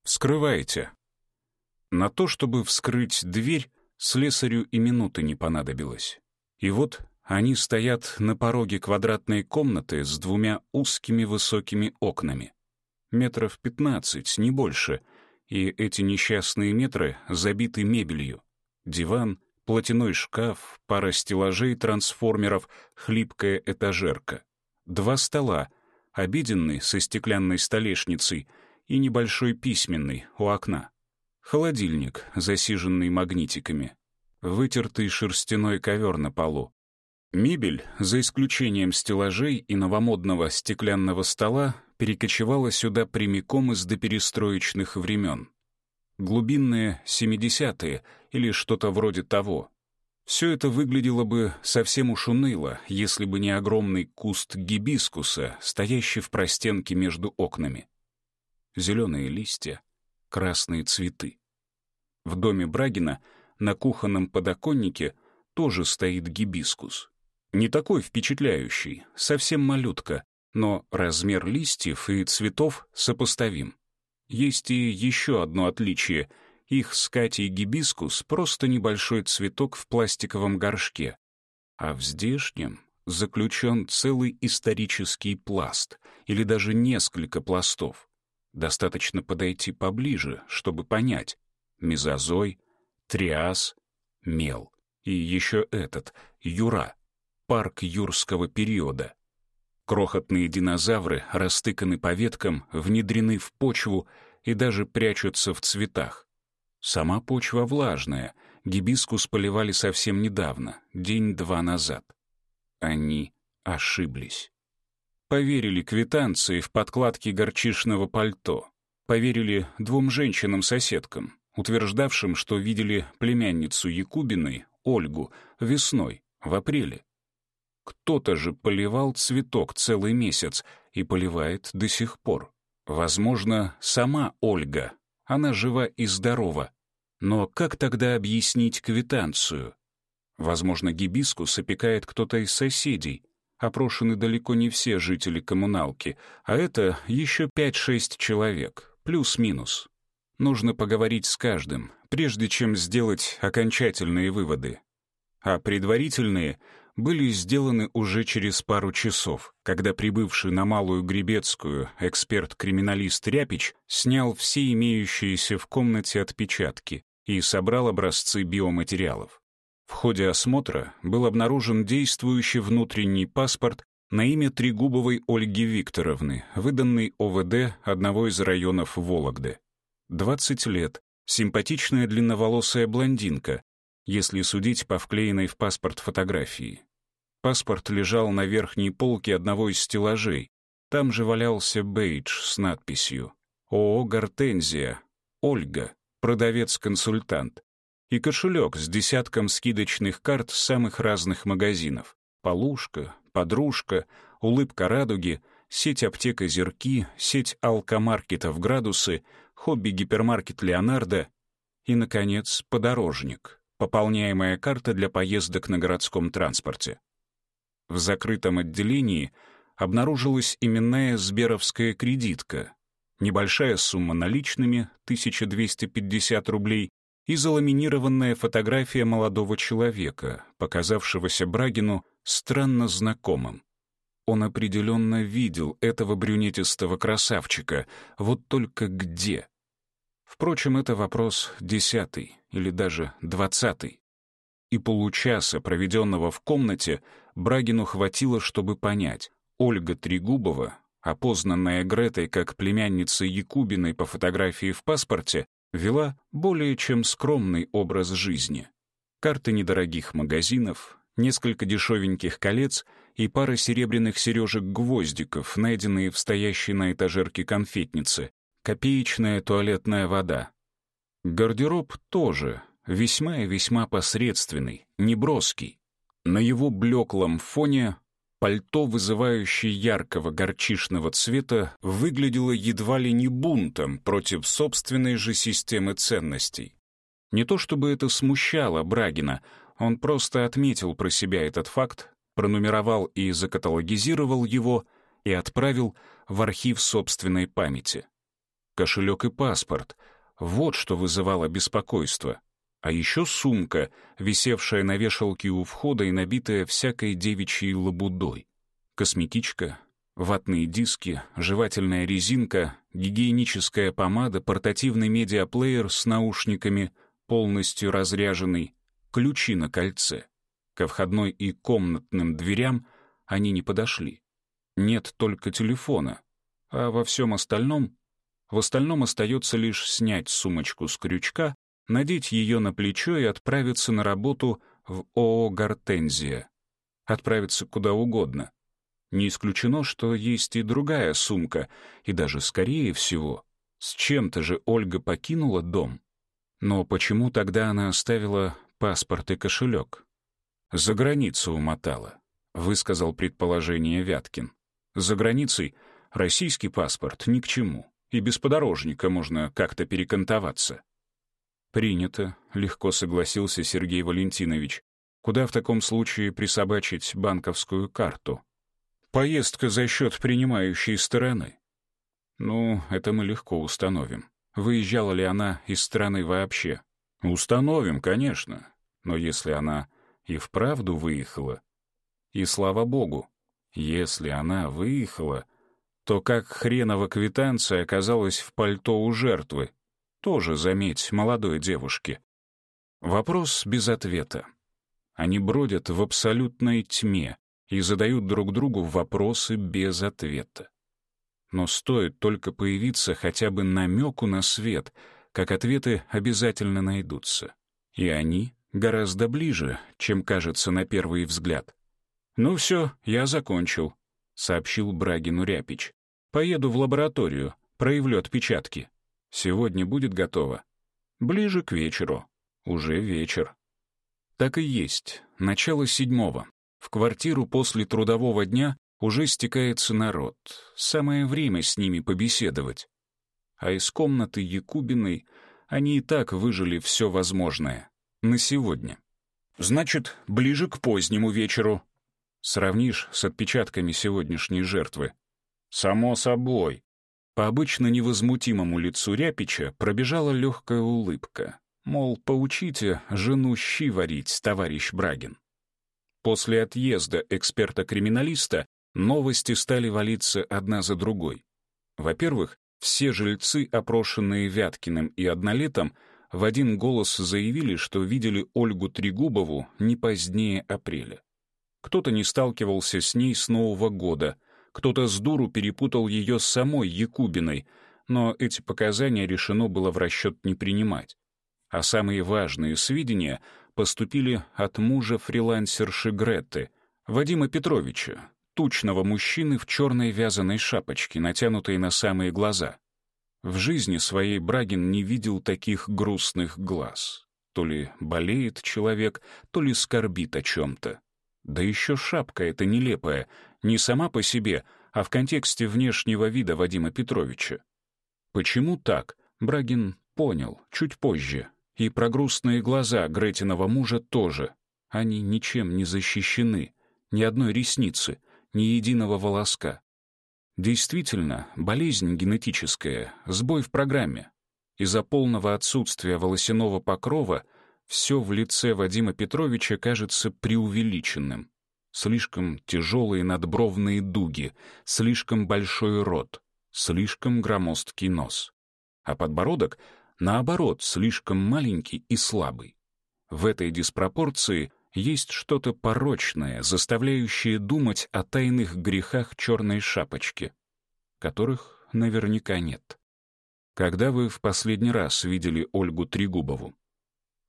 Speaker 1: «Вскрывайте». На то, чтобы вскрыть дверь, Слесарю и минуты не понадобилось. И вот они стоят на пороге квадратной комнаты с двумя узкими высокими окнами. Метров пятнадцать, не больше, и эти несчастные метры забиты мебелью. Диван, платяной шкаф, пара стеллажей трансформеров, хлипкая этажерка. Два стола, обеденный со стеклянной столешницей и небольшой письменный у окна. Холодильник, засиженный магнитиками. Вытертый шерстяной ковер на полу. Мебель, за исключением стеллажей и новомодного стеклянного стола, перекочевала сюда прямиком из доперестроечных времен. Глубинные 70-е или что-то вроде того. Все это выглядело бы совсем уж уныло, если бы не огромный куст гибискуса, стоящий в простенке между окнами. Зеленые листья, красные цветы. В доме Брагина на кухонном подоконнике тоже стоит гибискус. Не такой впечатляющий, совсем малютка, но размер листьев и цветов сопоставим. Есть и еще одно отличие. Их с Катей гибискус просто небольшой цветок в пластиковом горшке. А в здешнем заключен целый исторический пласт, или даже несколько пластов. Достаточно подойти поближе, чтобы понять мезозой, триас, мел. И еще этот, юра, парк юрского периода. Крохотные динозавры растыканы по веткам, внедрены в почву и даже прячутся в цветах. Сама почва влажная, гибискус поливали совсем недавно, день-два назад. Они ошиблись. Поверили квитанции в подкладке горчишного пальто. Поверили двум женщинам-соседкам, утверждавшим, что видели племянницу Якубиной, Ольгу, весной, в апреле. Кто-то же поливал цветок целый месяц и поливает до сих пор. Возможно, сама Ольга. Она жива и здорова. Но как тогда объяснить квитанцию? Возможно, гибискус опекает кто-то из соседей. Опрошены далеко не все жители коммуналки, а это еще 5-6 человек, плюс-минус. Нужно поговорить с каждым, прежде чем сделать окончательные выводы. А предварительные были сделаны уже через пару часов, когда прибывший на Малую Гребецкую эксперт-криминалист Ряпич снял все имеющиеся в комнате отпечатки и собрал образцы биоматериалов. В ходе осмотра был обнаружен действующий внутренний паспорт на имя Трегубовой Ольги Викторовны, выданный ОВД одного из районов Вологды. 20 лет, симпатичная длинноволосая блондинка, если судить по вклеенной в паспорт фотографии. Паспорт лежал на верхней полке одного из стеллажей. Там же валялся бейдж с надписью «ООО «Гортензия», Ольга, продавец-консультант» и кошелек с десятком скидочных карт самых разных магазинов. Полушка, подружка, улыбка радуги, сеть аптек «Озерки», сеть алкомаркетов «Градусы», хобби-гипермаркет «Леонардо» и, наконец, подорожник, пополняемая карта для поездок на городском транспорте. В закрытом отделении обнаружилась именная сберовская кредитка, небольшая сумма наличными, 1250 рублей, и заламинированная фотография молодого человека, показавшегося Брагину странно знакомым. Он определенно видел этого брюнетистого красавчика, вот только где? Впрочем, это вопрос десятый или даже двадцатый. И получаса, проведенного в комнате, Брагину хватило, чтобы понять. Ольга Трегубова, опознанная Гретой как племянница Якубиной по фотографии в паспорте, вела более чем скромный образ жизни. Карты недорогих магазинов, несколько дешевеньких колец и пара серебряных сережек-гвоздиков, найденные в стоящей на этажерке конфетнице, копеечная туалетная вода. Гардероб тоже весьма и весьма посредственный, неброский. На его блеклом фоне пальто, вызывающее яркого горчишного цвета, выглядело едва ли не бунтом против собственной же системы ценностей. Не то чтобы это смущало Брагина, он просто отметил про себя этот факт, пронумеровал и закаталогизировал его и отправил в архив собственной памяти. Кошелек и паспорт — вот что вызывало беспокойство. А еще сумка, висевшая на вешалке у входа и набитая всякой девичьей лабудой. Косметичка, ватные диски, жевательная резинка, гигиеническая помада, портативный медиаплеер с наушниками, полностью разряженный, ключи на кольце. Ко входной и комнатным дверям они не подошли. Нет только телефона, а во всем остальном... В остальном остается лишь снять сумочку с крючка, надеть ее на плечо и отправиться на работу в ООО «Гортензия». Отправиться куда угодно. Не исключено, что есть и другая сумка, и даже скорее всего, с чем-то же Ольга покинула дом. Но почему тогда она оставила паспорт и кошелек? За границу умотала, высказал предположение Вяткин. За границей российский паспорт ни к чему, и без подорожника можно как-то перекантоваться. «Принято», — легко согласился Сергей Валентинович. «Куда в таком случае присобачить банковскую карту?» «Поездка за счет принимающей стороны». «Ну, это мы легко установим. Выезжала ли она из страны вообще?» «Установим, конечно. Но если она и вправду выехала...» «И слава богу, если она выехала...» то как хренова квитанция оказалась в пальто у жертвы, тоже, заметь, молодой девушки. Вопрос без ответа. Они бродят в абсолютной тьме и задают друг другу вопросы без ответа. Но стоит только появиться хотя бы намеку на свет, как ответы обязательно найдутся. И они гораздо ближе, чем кажется на первый взгляд. «Ну все, я закончил», — сообщил Брагину Ряпич. «Поеду в лабораторию, проявлю отпечатки». Сегодня будет готово. Ближе к вечеру. Уже вечер. Так и есть. Начало седьмого. В квартиру после трудового дня уже стекается народ. Самое время с ними побеседовать. А из комнаты Якубиной они и так выжили все возможное. На сегодня. Значит, ближе к позднему вечеру. Сравнишь с отпечатками сегодняшней жертвы. Само собой. По обычно невозмутимому лицу Ряпича пробежала легкая улыбка. Мол, поучите жену щи варить, товарищ Брагин. После отъезда эксперта-криминалиста новости стали валиться одна за другой. Во-первых, все жильцы, опрошенные Вяткиным и Однолетом, в один голос заявили, что видели Ольгу Трегубову не позднее апреля. Кто-то не сталкивался с ней с Нового года, кто-то с дуру перепутал ее с самой Якубиной, но эти показания решено было в расчет не принимать. А самые важные сведения поступили от мужа фрилансерши Гретты, Вадима Петровича, тучного мужчины в черной вязаной шапочке, натянутой на самые глаза. В жизни своей Брагин не видел таких грустных глаз. То ли болеет человек, то ли скорбит о чем-то. Да еще шапка эта нелепая, не сама по себе, а в контексте внешнего вида Вадима Петровича. Почему так, Брагин понял чуть позже. И про грустные глаза Гретиного мужа тоже. Они ничем не защищены, ни одной ресницы, ни единого волоска. Действительно, болезнь генетическая, сбой в программе. Из-за полного отсутствия волосяного покрова все в лице Вадима Петровича кажется преувеличенным. Слишком тяжелые надбровные дуги, слишком большой рот, слишком громоздкий нос. А подбородок, наоборот, слишком маленький и слабый. В этой диспропорции есть что-то порочное, заставляющее думать о тайных грехах черной шапочки, которых наверняка нет. Когда вы в последний раз видели Ольгу Трегубову?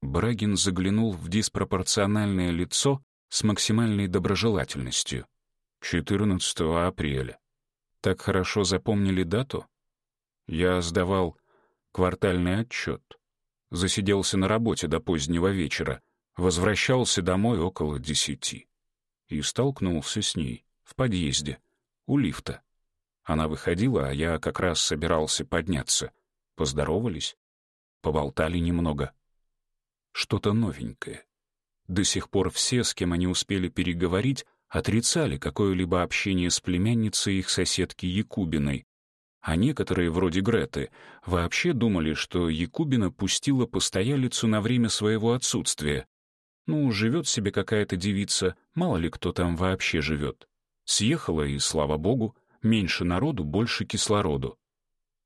Speaker 1: Брагин заглянул в диспропорциональное лицо с максимальной доброжелательностью. 14 апреля. Так хорошо запомнили дату? Я сдавал квартальный отчет. Засиделся на работе до позднего вечера — Возвращался домой около десяти и столкнулся с ней в подъезде, у лифта. Она выходила, а я как раз собирался подняться. Поздоровались, поболтали немного. Что-то новенькое. До сих пор все, с кем они успели переговорить, отрицали какое-либо общение с племянницей их соседки Якубиной, а некоторые, вроде Греты, вообще думали, что Якубина пустила постоялицу на время своего отсутствия, ну, живет себе какая-то девица, мало ли кто там вообще живет. Съехала, и, слава богу, меньше народу, больше кислороду.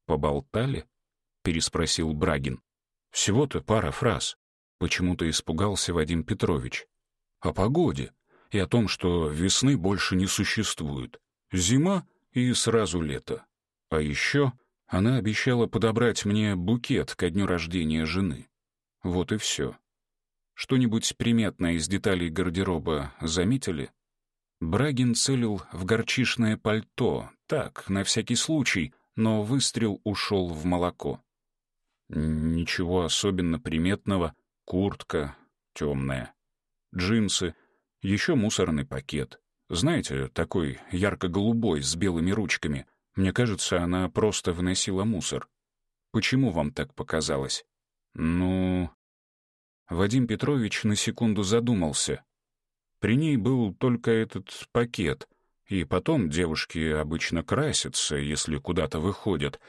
Speaker 1: «Поболтали?» — переспросил Брагин. «Всего-то пара фраз». Почему-то испугался Вадим Петрович. «О погоде и о том, что весны больше не существует. Зима и сразу лето. А еще она обещала подобрать мне букет ко дню рождения жены. Вот и все. Что-нибудь приметное из деталей гардероба заметили? Брагин целил в горчишное пальто, так, на всякий случай, но выстрел ушел в молоко. Ничего особенно приметного. Куртка темная, джинсы, еще мусорный пакет. Знаете, такой ярко-голубой с белыми ручками. Мне кажется, она просто выносила мусор. Почему вам так показалось? Ну, Вадим Петрович на секунду задумался. При ней был только этот пакет, и потом девушки обычно красятся, если куда-то выходят,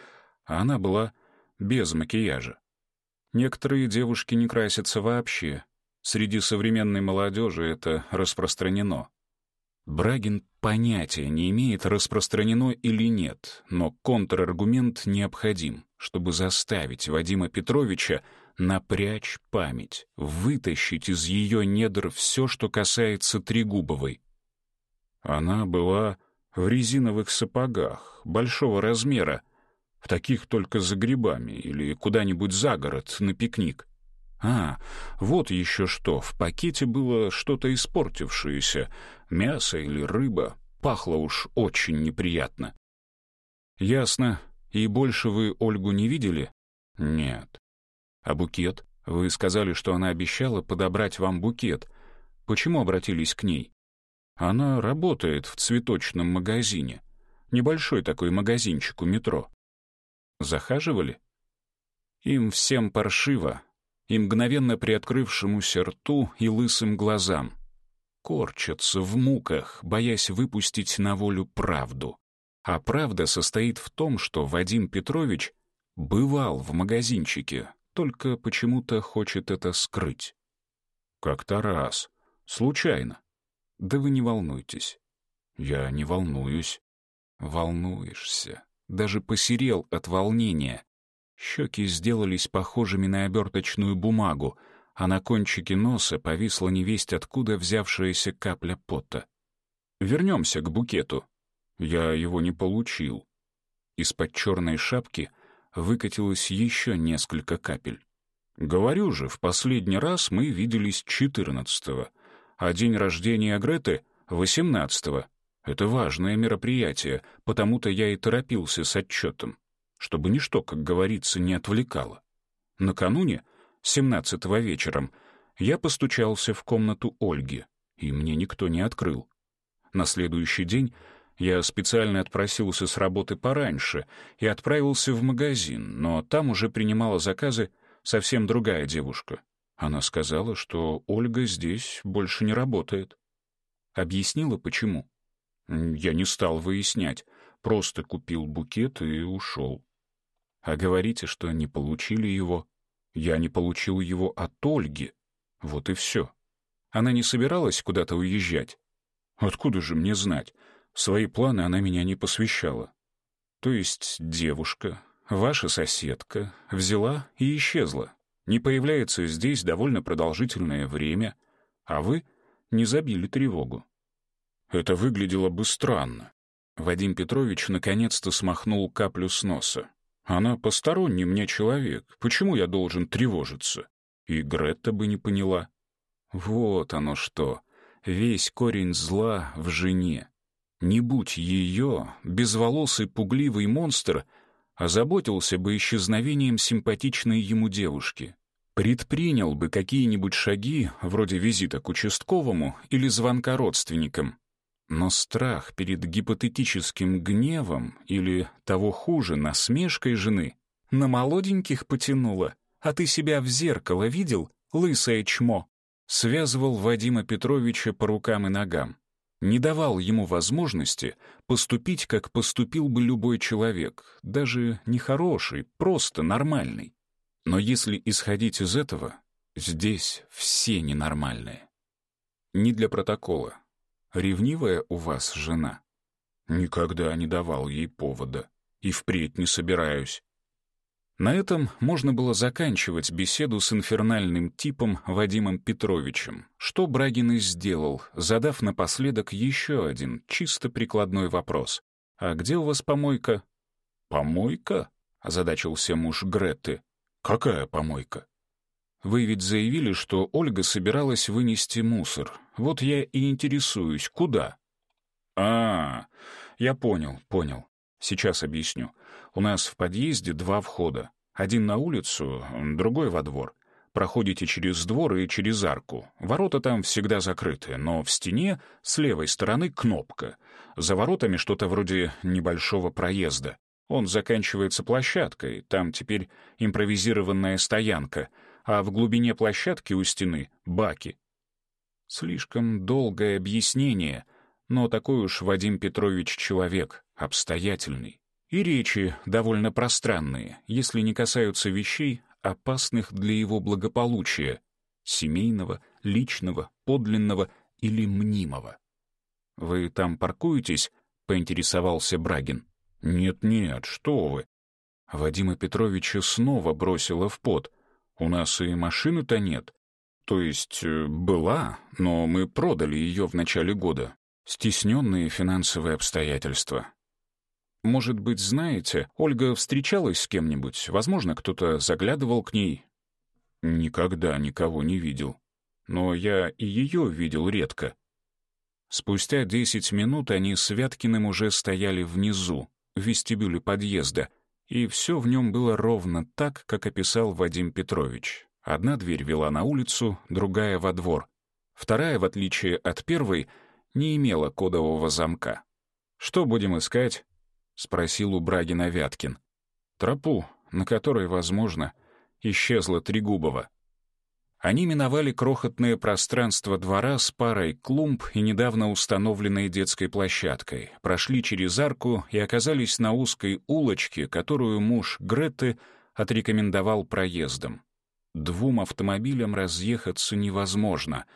Speaker 1: а она была без макияжа. Некоторые девушки не красятся вообще. Среди современной молодежи это распространено. Брагин понятия не имеет, распространено или нет, но контраргумент необходим, чтобы заставить Вадима Петровича напрячь память, вытащить из ее недр все, что касается Трегубовой. Она была в резиновых сапогах, большого размера, таких только за грибами или куда-нибудь за город на пикник. А, вот еще что, в пакете было что-то испортившееся, мясо или рыба, пахло уж очень неприятно. Ясно. И больше вы Ольгу не видели? Нет. А букет? Вы сказали, что она обещала подобрать вам букет. Почему обратились к ней? Она работает в цветочном магазине. Небольшой такой магазинчик у метро. Захаживали? Им всем паршиво, и мгновенно приоткрывшемуся рту и лысым глазам. Корчатся в муках, боясь выпустить на волю правду. А правда состоит в том, что Вадим Петрович бывал в магазинчике, только почему-то хочет это скрыть. Как-то раз. Случайно. Да вы не волнуйтесь. Я не волнуюсь. Волнуешься. Даже посерел от волнения. Щеки сделались похожими на оберточную бумагу, а на кончике носа повисла невесть откуда взявшаяся капля пота. Вернемся к букету. Я его не получил. Из-под черной шапки выкатилось еще несколько капель. Говорю же, в последний раз мы виделись четырнадцатого, а день рождения Греты — восемнадцатого. Это важное мероприятие, потому-то я и торопился с отчетом, чтобы ничто, как говорится, не отвлекало. Накануне, семнадцатого вечером, я постучался в комнату Ольги, и мне никто не открыл. На следующий день я специально отпросился с работы пораньше и отправился в магазин, но там уже принимала заказы совсем другая девушка. Она сказала, что Ольга здесь больше не работает. Объяснила, почему. Я не стал выяснять, просто купил букет и ушел. А говорите, что не получили его. Я не получил его от Ольги. Вот и все. Она не собиралась куда-то уезжать. Откуда же мне знать? В свои планы она меня не посвящала. То есть девушка, ваша соседка, взяла и исчезла. Не появляется здесь довольно продолжительное время, а вы не забили тревогу. Это выглядело бы странно. Вадим Петрович наконец-то смахнул каплю с носа. Она посторонний мне человек. Почему я должен тревожиться? И Гретта бы не поняла. Вот оно что. Весь корень зла в жене. Не будь ее, безволосый пугливый монстр озаботился бы исчезновением симпатичной ему девушки. Предпринял бы какие-нибудь шаги, вроде визита к участковому или звонка родственникам, но страх перед гипотетическим гневом или, того хуже, насмешкой жены на молоденьких потянуло. А ты себя в зеркало видел, лысое чмо? Связывал Вадима Петровича по рукам и ногам. Не давал ему возможности поступить, как поступил бы любой человек, даже не хороший, просто нормальный. Но если исходить из этого, здесь все ненормальные. Не для протокола, Ревнивая у вас жена? Никогда не давал ей повода. И впредь не собираюсь. На этом можно было заканчивать беседу с инфернальным типом Вадимом Петровичем, что Брагин и сделал, задав напоследок еще один чисто прикладной вопрос. «А где у вас помойка?» «Помойка?» — озадачился муж Греты. «Какая помойка?» Вы ведь заявили, что Ольга собиралась вынести мусор. Вот я и интересуюсь, куда? А, я понял, понял. Сейчас объясню. У нас в подъезде два входа. Один на улицу, другой во двор. Проходите через двор и через арку. Ворота там всегда закрыты, но в стене с левой стороны кнопка. За воротами что-то вроде небольшого проезда. Он заканчивается площадкой, там теперь импровизированная стоянка — а в глубине площадки у стены — баки. Слишком долгое объяснение, но такой уж Вадим Петрович человек, обстоятельный. И речи довольно пространные, если не касаются вещей, опасных для его благополучия, семейного, личного, подлинного или мнимого. «Вы там паркуетесь?» — поинтересовался Брагин. «Нет-нет, что вы!» Вадима Петровича снова бросило в пот. У нас и машины-то нет. То есть э, была, но мы продали ее в начале года. Стесненные финансовые обстоятельства. Может быть, знаете, Ольга встречалась с кем-нибудь? Возможно, кто-то заглядывал к ней? Никогда никого не видел. Но я и ее видел редко. Спустя десять минут они с Вяткиным уже стояли внизу, в вестибюле подъезда, и все в нем было ровно так, как описал Вадим Петрович. Одна дверь вела на улицу, другая — во двор. Вторая, в отличие от первой, не имела кодового замка. «Что будем искать?» — спросил у Брагина Вяткин. «Тропу, на которой, возможно, исчезла Трегубова». Они миновали крохотное пространство двора с парой клумб и недавно установленной детской площадкой, прошли через арку и оказались на узкой улочке, которую муж Греты отрекомендовал проездом. Двум автомобилям разъехаться невозможно,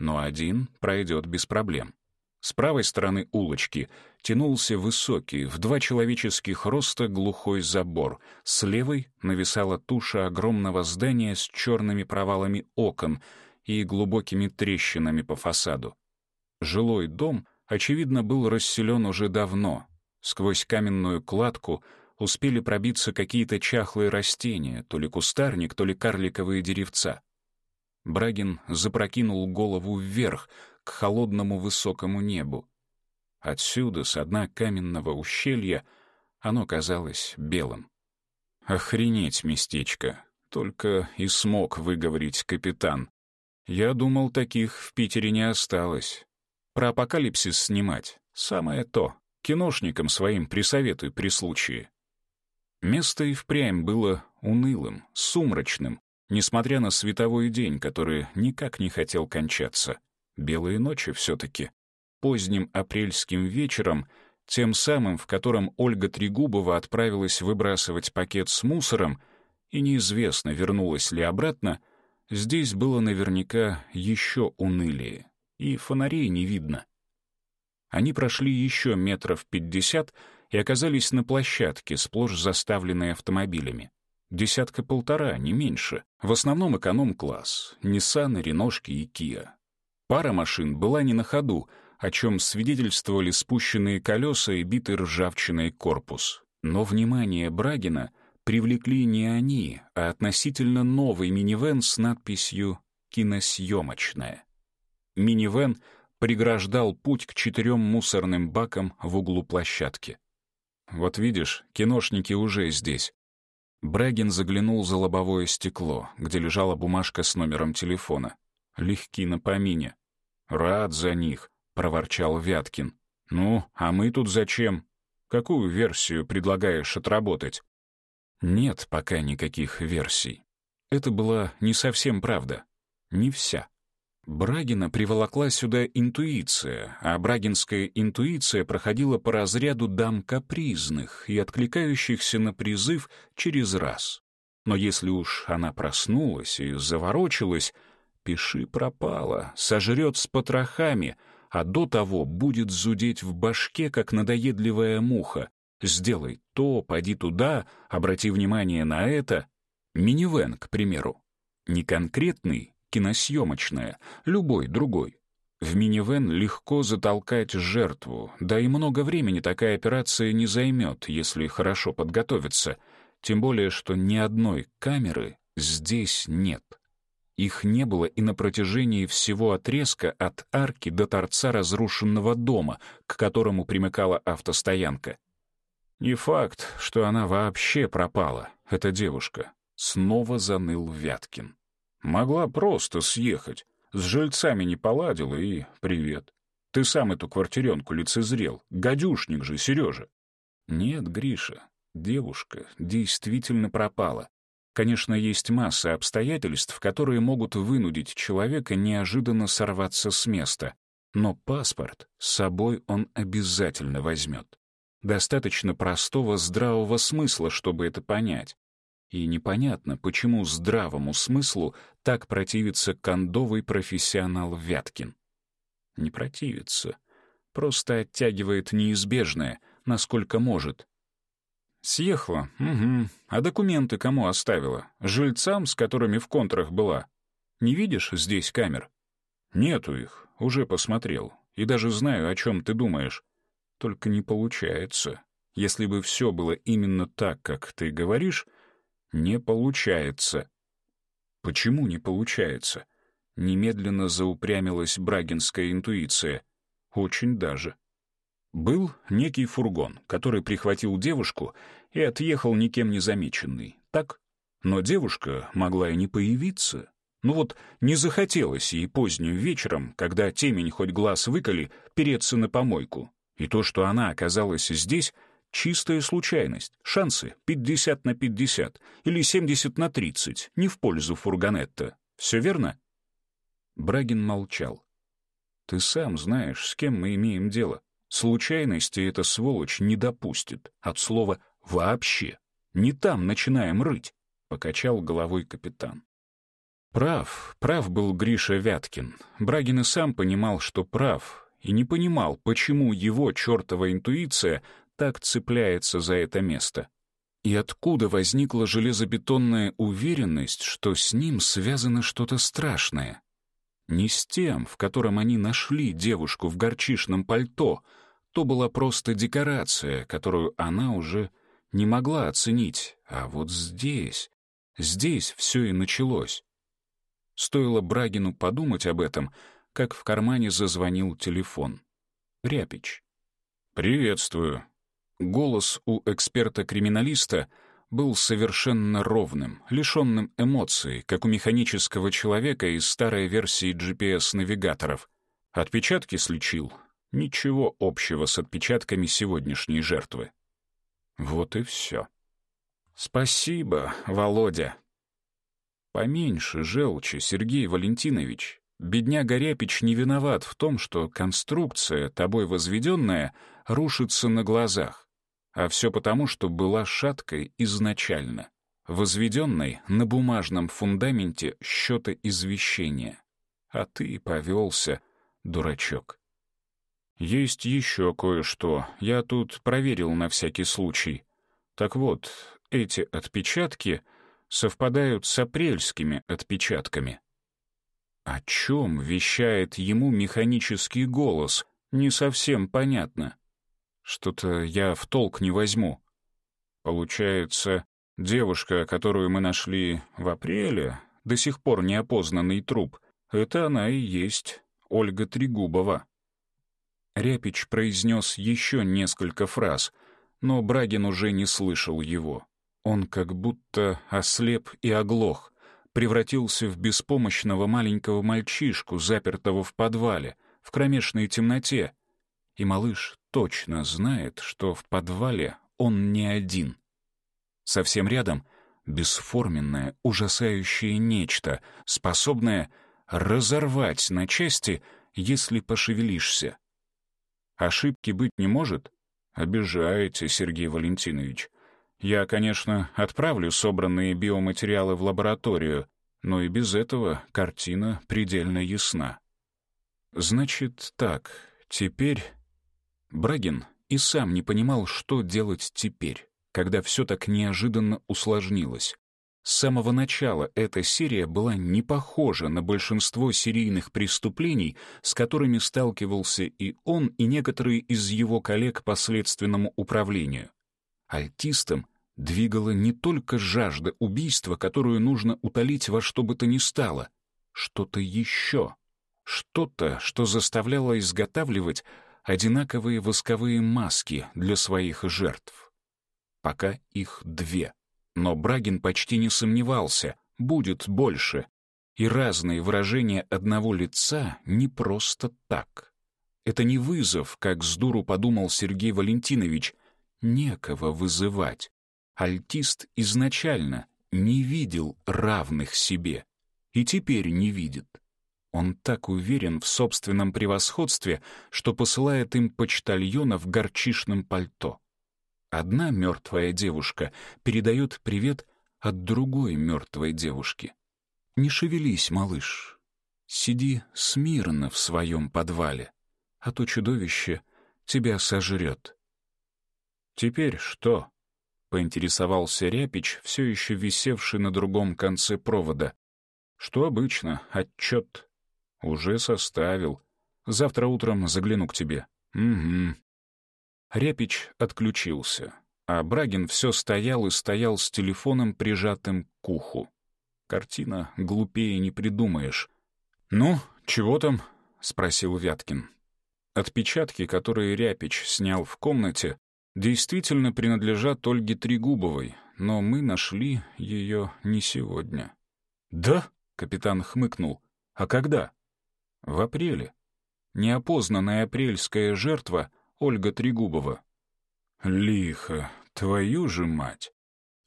Speaker 1: но один пройдет без проблем. С правой стороны улочки тянулся высокий, в два человеческих роста глухой забор. С левой нависала туша огромного здания с черными провалами окон и глубокими трещинами по фасаду. Жилой дом, очевидно, был расселен уже давно. Сквозь каменную кладку успели пробиться какие-то чахлые растения, то ли кустарник, то ли карликовые деревца. Брагин запрокинул голову вверх, холодному высокому небу. Отсюда, с дна каменного ущелья, оно казалось белым. «Охренеть местечко!» — только и смог выговорить капитан. «Я думал, таких в Питере не осталось. Про апокалипсис снимать — самое то. Киношникам своим присоветуй при случае». Место и впрямь было унылым, сумрачным, несмотря на световой день, который никак не хотел кончаться. Белые ночи все-таки. Поздним апрельским вечером, тем самым, в котором Ольга Трегубова отправилась выбрасывать пакет с мусором, и неизвестно, вернулась ли обратно, здесь было наверняка еще унылее, и фонарей не видно. Они прошли еще метров пятьдесят и оказались на площадке, сплошь заставленной автомобилями. Десятка-полтора, не меньше. В основном эконом-класс. Nissan, Реношки и Kia. Пара машин была не на ходу, о чем свидетельствовали спущенные колеса и битый ржавчиной корпус. Но внимание Брагина привлекли не они, а относительно новый минивэн с надписью «Киносъемочная». Минивэн преграждал путь к четырем мусорным бакам в углу площадки. «Вот видишь, киношники уже здесь», Брагин заглянул за лобовое стекло, где лежала бумажка с номером телефона. Легки на помине. «Рад за них», — проворчал Вяткин. «Ну, а мы тут зачем? Какую версию предлагаешь отработать?» Нет пока никаких версий. Это была не совсем правда. Не вся. Брагина приволокла сюда интуиция, а брагинская интуиция проходила по разряду дам капризных и откликающихся на призыв через раз. Но если уж она проснулась и заворочилась, пиши пропала, сожрет с потрохами, а до того будет зудеть в башке, как надоедливая муха. Сделай то, поди туда, обрати внимание на это. Минивэн, к примеру. Не конкретный, киносъемочная, любой другой. В минивэн легко затолкать жертву, да и много времени такая операция не займет, если хорошо подготовиться, тем более что ни одной камеры здесь нет. Их не было и на протяжении всего отрезка от арки до торца разрушенного дома, к которому примыкала автостоянка. Не факт, что она вообще пропала, эта девушка. Снова заныл Вяткин. Могла просто съехать. С жильцами не поладила и привет. Ты сам эту квартиренку лицезрел. Гадюшник же, Сережа. Нет, Гриша, девушка действительно пропала. Конечно, есть масса обстоятельств, которые могут вынудить человека неожиданно сорваться с места. Но паспорт с собой он обязательно возьмет. Достаточно простого здравого смысла, чтобы это понять. И непонятно, почему здравому смыслу так противится кондовый профессионал Вяткин. Не противится. Просто оттягивает неизбежное, насколько может. Съехала? Угу. А документы кому оставила? Жильцам, с которыми в контрах была? Не видишь здесь камер? Нету их. Уже посмотрел. И даже знаю, о чем ты думаешь. Только не получается. Если бы все было именно так, как ты говоришь, не получается. Почему не получается? Немедленно заупрямилась брагинская интуиция. Очень даже. Был некий фургон, который прихватил девушку и отъехал никем не замеченный. Так? Но девушка могла и не появиться. Ну вот не захотелось ей поздним вечером, когда темень хоть глаз выколи, переться на помойку. И то, что она оказалась здесь — Чистая случайность. Шансы 50 на 50 или 70 на 30, не в пользу фургонетта. Все верно? Брагин молчал. Ты сам знаешь, с кем мы имеем дело. Случайности эта сволочь не допустит. От слова «вообще». Не там начинаем рыть, — покачал головой капитан. Прав, прав был Гриша Вяткин. Брагин и сам понимал, что прав, и не понимал, почему его чертова интуиция так цепляется за это место. И откуда возникла железобетонная уверенность, что с ним связано что-то страшное? Не с тем, в котором они нашли девушку в горчишном пальто. То была просто декорация, которую она уже не могла оценить. А вот здесь, здесь все и началось. Стоило Брагину подумать об этом, как в кармане зазвонил телефон. Ряпич. «Приветствую». Голос у эксперта-криминалиста был совершенно ровным, лишенным эмоций, как у механического человека из старой версии GPS-навигаторов. Отпечатки слечил. Ничего общего с отпечатками сегодняшней жертвы. Вот и все. «Спасибо, Володя», Поменьше желчи, Сергей Валентинович. Бедняга Ряпич не виноват в том, что конструкция, тобой возведенная, рушится на глазах. А все потому, что была шаткой изначально, возведенной на бумажном фундаменте счета извещения. А ты повелся, дурачок. Есть еще кое-что. Я тут проверил на всякий случай. Так вот, эти отпечатки — совпадают с апрельскими отпечатками. О чем вещает ему механический голос, не совсем понятно. Что-то я в толк не возьму. Получается, девушка, которую мы нашли в апреле, до сих пор неопознанный труп, это она и есть Ольга Трегубова. Ряпич произнес еще несколько фраз, но Брагин уже не слышал его. Он как будто ослеп и оглох, превратился в беспомощного маленького мальчишку, запертого в подвале, в кромешной темноте. И малыш точно знает, что в подвале он не один. Совсем рядом бесформенное, ужасающее нечто, способное разорвать на части, если пошевелишься. Ошибки быть не может? Обижаете, Сергей Валентинович. Я, конечно, отправлю собранные биоматериалы в лабораторию, но и без этого картина предельно ясна. Значит так, теперь... Брагин и сам не понимал, что делать теперь, когда все так неожиданно усложнилось. С самого начала эта серия была не похожа на большинство серийных преступлений, с которыми сталкивался и он, и некоторые из его коллег по следственному управлению. Альтистам двигала не только жажда убийства, которую нужно утолить во что бы то ни стало, что-то еще, что-то, что заставляло изготавливать одинаковые восковые маски для своих жертв. Пока их две. Но Брагин почти не сомневался, будет больше. И разные выражения одного лица не просто так. Это не вызов, как с дуру подумал Сергей Валентинович, некого вызывать. Альтист изначально не видел равных себе и теперь не видит. Он так уверен в собственном превосходстве, что посылает им почтальона в горчишном пальто. Одна мертвая девушка передает привет от другой мертвой девушки. «Не шевелись, малыш. Сиди смирно в своем подвале, а то чудовище тебя сожрет». «Теперь что?» — поинтересовался Ряпич, все еще висевший на другом конце провода. «Что обычно? Отчет. Уже составил. Завтра утром загляну к тебе». «Угу». Ряпич отключился, а Брагин все стоял и стоял с телефоном, прижатым к уху. Картина глупее не придумаешь. «Ну, чего там?» — спросил Вяткин. Отпечатки, которые Ряпич снял в комнате, действительно принадлежат Ольге Трегубовой, но мы нашли ее не сегодня. «Да?» — капитан хмыкнул. «А когда?» «В апреле. Неопознанная апрельская жертва Ольга Трегубова». «Лихо, твою же мать!»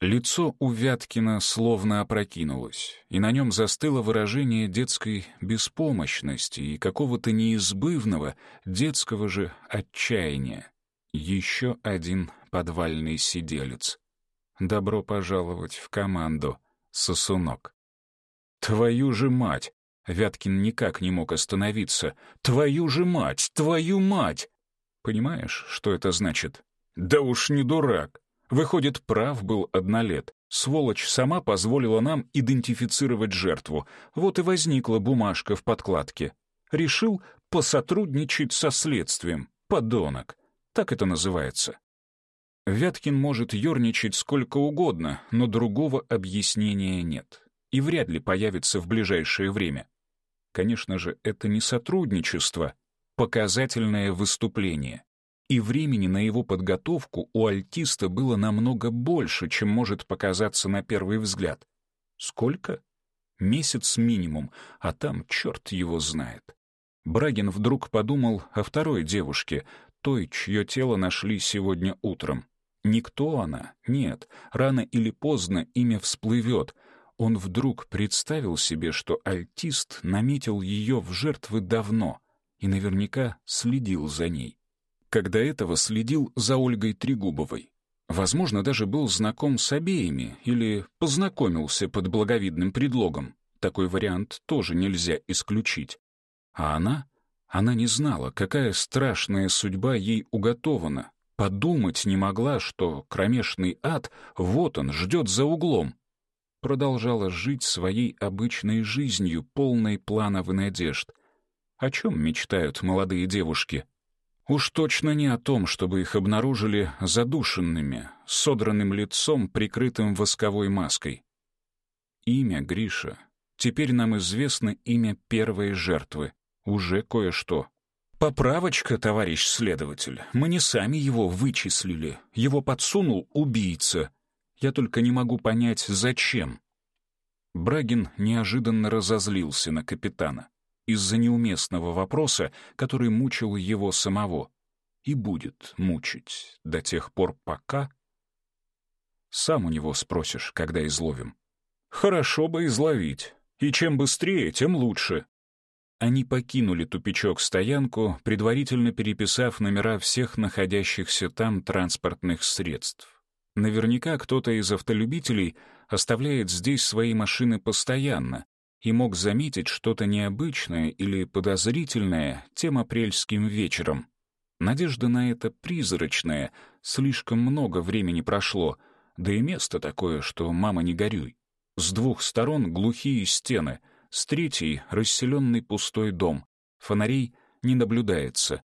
Speaker 1: Лицо у Вяткина словно опрокинулось, и на нем застыло выражение детской беспомощности и какого-то неизбывного детского же отчаяния. Еще один подвальный сиделец. Добро пожаловать в команду, сосунок. Твою же мать! Вяткин никак не мог остановиться. Твою же мать! Твою мать! Понимаешь, что это значит? Да уж не дурак. Выходит, прав был однолет. Сволочь сама позволила нам идентифицировать жертву. Вот и возникла бумажка в подкладке. Решил посотрудничать со следствием. Подонок. Так это называется. Вяткин может ерничать сколько угодно, но другого объяснения нет. И вряд ли появится в ближайшее время. Конечно же, это не сотрудничество, показательное выступление. И времени на его подготовку у альтиста было намного больше, чем может показаться на первый взгляд. Сколько? Месяц минимум, а там черт его знает. Брагин вдруг подумал о второй девушке, той, чье тело нашли сегодня утром. Никто она? Нет. Рано или поздно имя всплывет. Он вдруг представил себе, что альтист наметил ее в жертвы давно и наверняка следил за ней. Когда этого следил за Ольгой Трегубовой. Возможно, даже был знаком с обеими или познакомился под благовидным предлогом. Такой вариант тоже нельзя исключить. А она? Она не знала, какая страшная судьба ей уготована. Подумать не могла, что кромешный ад вот он, ждет за углом. Продолжала жить своей обычной жизнью, полной планов и надежд. О чем мечтают молодые девушки? Уж точно не о том, чтобы их обнаружили задушенными, содранным лицом, прикрытым восковой маской. Имя Гриша. Теперь нам известно имя первой жертвы уже кое-что. Поправочка, товарищ следователь. Мы не сами его вычислили. Его подсунул убийца. Я только не могу понять, зачем. Брагин неожиданно разозлился на капитана из-за неуместного вопроса, который мучил его самого. И будет мучить до тех пор, пока... Сам у него спросишь, когда изловим. Хорошо бы изловить. И чем быстрее, тем лучше. Они покинули тупичок-стоянку, предварительно переписав номера всех находящихся там транспортных средств. Наверняка кто-то из автолюбителей оставляет здесь свои машины постоянно и мог заметить что-то необычное или подозрительное тем апрельским вечером. Надежда на это призрачная, слишком много времени прошло, да и место такое, что мама не горюй. С двух сторон глухие стены — с третьей — расселенный пустой дом. Фонарей не наблюдается.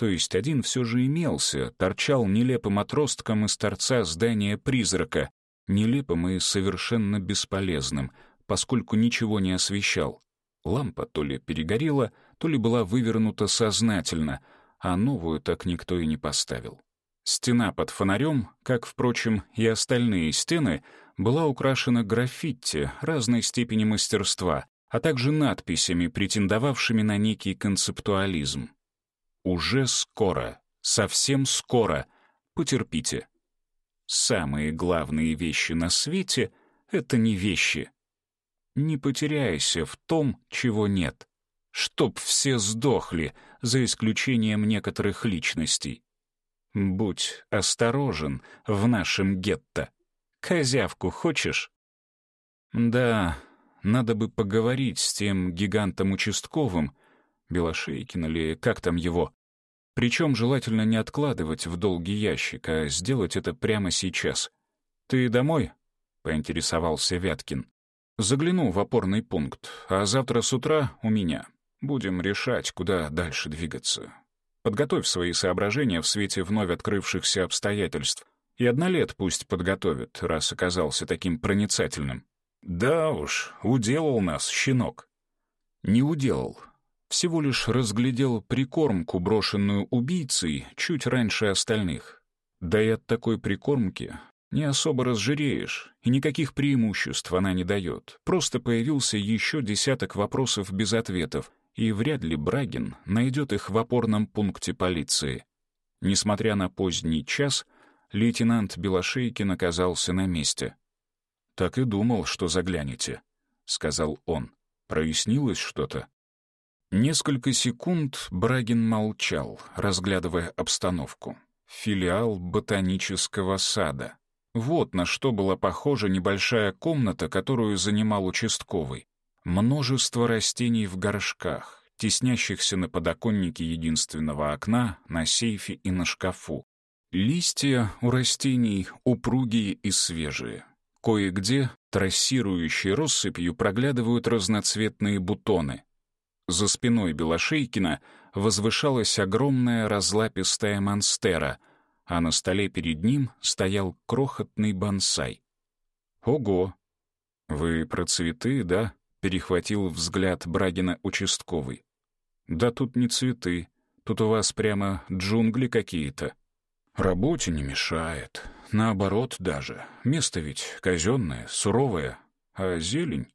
Speaker 1: То есть один все же имелся, торчал нелепым отростком из торца здания призрака, нелепым и совершенно бесполезным, поскольку ничего не освещал. Лампа то ли перегорела, то ли была вывернута сознательно, а новую так никто и не поставил. Стена под фонарем, как, впрочем, и остальные стены, была украшена граффити разной степени мастерства, а также надписями, претендовавшими на некий концептуализм. «Уже скоро, совсем скоро, потерпите». Самые главные вещи на свете — это не вещи. Не потеряйся в том, чего нет. Чтоб все сдохли, за исключением некоторых личностей. Будь осторожен в нашем гетто. Козявку хочешь? Да, надо бы поговорить с тем гигантом-участковым, Белошейкин или как там его. Причем желательно не откладывать в долгий ящик, а сделать это прямо сейчас. «Ты домой?» — поинтересовался Вяткин. «Загляну в опорный пункт, а завтра с утра у меня. Будем решать, куда дальше двигаться. Подготовь свои соображения в свете вновь открывшихся обстоятельств. И однолет пусть подготовит, раз оказался таким проницательным. Да уж, уделал нас щенок. Не уделал. Всего лишь разглядел прикормку, брошенную убийцей, чуть раньше остальных. Да и от такой прикормки не особо разжиреешь, и никаких преимуществ она не дает. Просто появился еще десяток вопросов без ответов, и вряд ли Брагин найдет их в опорном пункте полиции. Несмотря на поздний час, лейтенант Белошейкин оказался на месте. «Так и думал, что заглянете», — сказал он. «Прояснилось что-то?» Несколько секунд Брагин молчал, разглядывая обстановку. Филиал ботанического сада. Вот на что была похожа небольшая комната, которую занимал участковый. Множество растений в горшках, теснящихся на подоконнике единственного окна, на сейфе и на шкафу. Листья у растений упругие и свежие. Кое-где трассирующей россыпью проглядывают разноцветные бутоны. За спиной Белошейкина возвышалась огромная разлапистая монстера, а на столе перед ним стоял крохотный бонсай. «Ого! Вы про цветы, да?» — перехватил взгляд Брагина участковый. «Да тут не цветы, тут у вас прямо джунгли какие-то». «Работе не мешает. Наоборот даже. Место ведь казенное, суровое. А зелень...»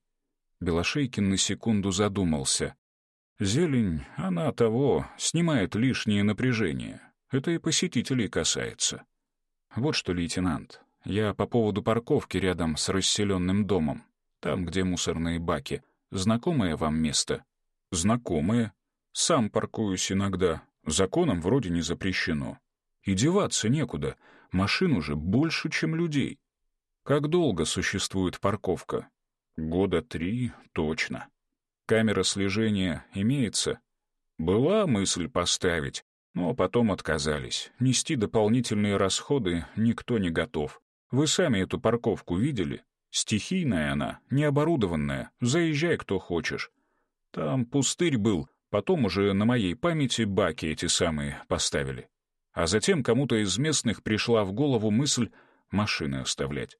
Speaker 1: Белошейкин на секунду задумался. «Зелень, она того, снимает лишнее напряжение. Это и посетителей касается. Вот что, лейтенант, я по поводу парковки рядом с расселенным домом, там, где мусорные баки. Знакомое вам место?» «Знакомое. Сам паркуюсь иногда. Законом вроде не запрещено. И деваться некуда. Машин уже больше, чем людей. Как долго существует парковка? Года три точно. Камера слежения имеется? Была мысль поставить, но потом отказались. Нести дополнительные расходы никто не готов. Вы сами эту парковку видели? Стихийная она, необорудованная. Заезжай, кто хочешь. Там пустырь был, потом уже на моей памяти баки эти самые поставили. А затем кому-то из местных пришла в голову мысль машины оставлять.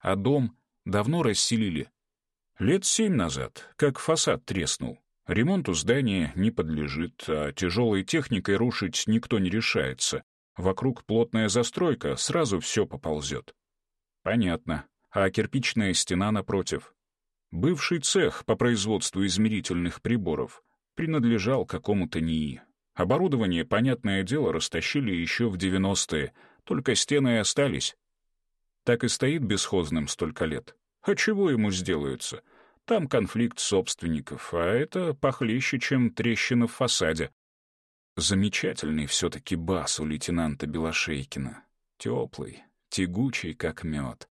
Speaker 1: А дом давно расселили. Лет семь назад, как фасад треснул. Ремонту здания не подлежит, а тяжелой техникой рушить никто не решается. Вокруг плотная застройка, сразу все поползет. Понятно. А кирпичная стена напротив? Бывший цех по производству измерительных приборов принадлежал какому-то НИИ. Оборудование, понятное дело, растащили еще в 90-е, только стены и остались. Так и стоит бесхозным столько лет. А чего ему сделаются? Там конфликт собственников, а это похлеще, чем трещина в фасаде. Замечательный все-таки бас у лейтенанта Белошейкина. Теплый, тягучий, как мед.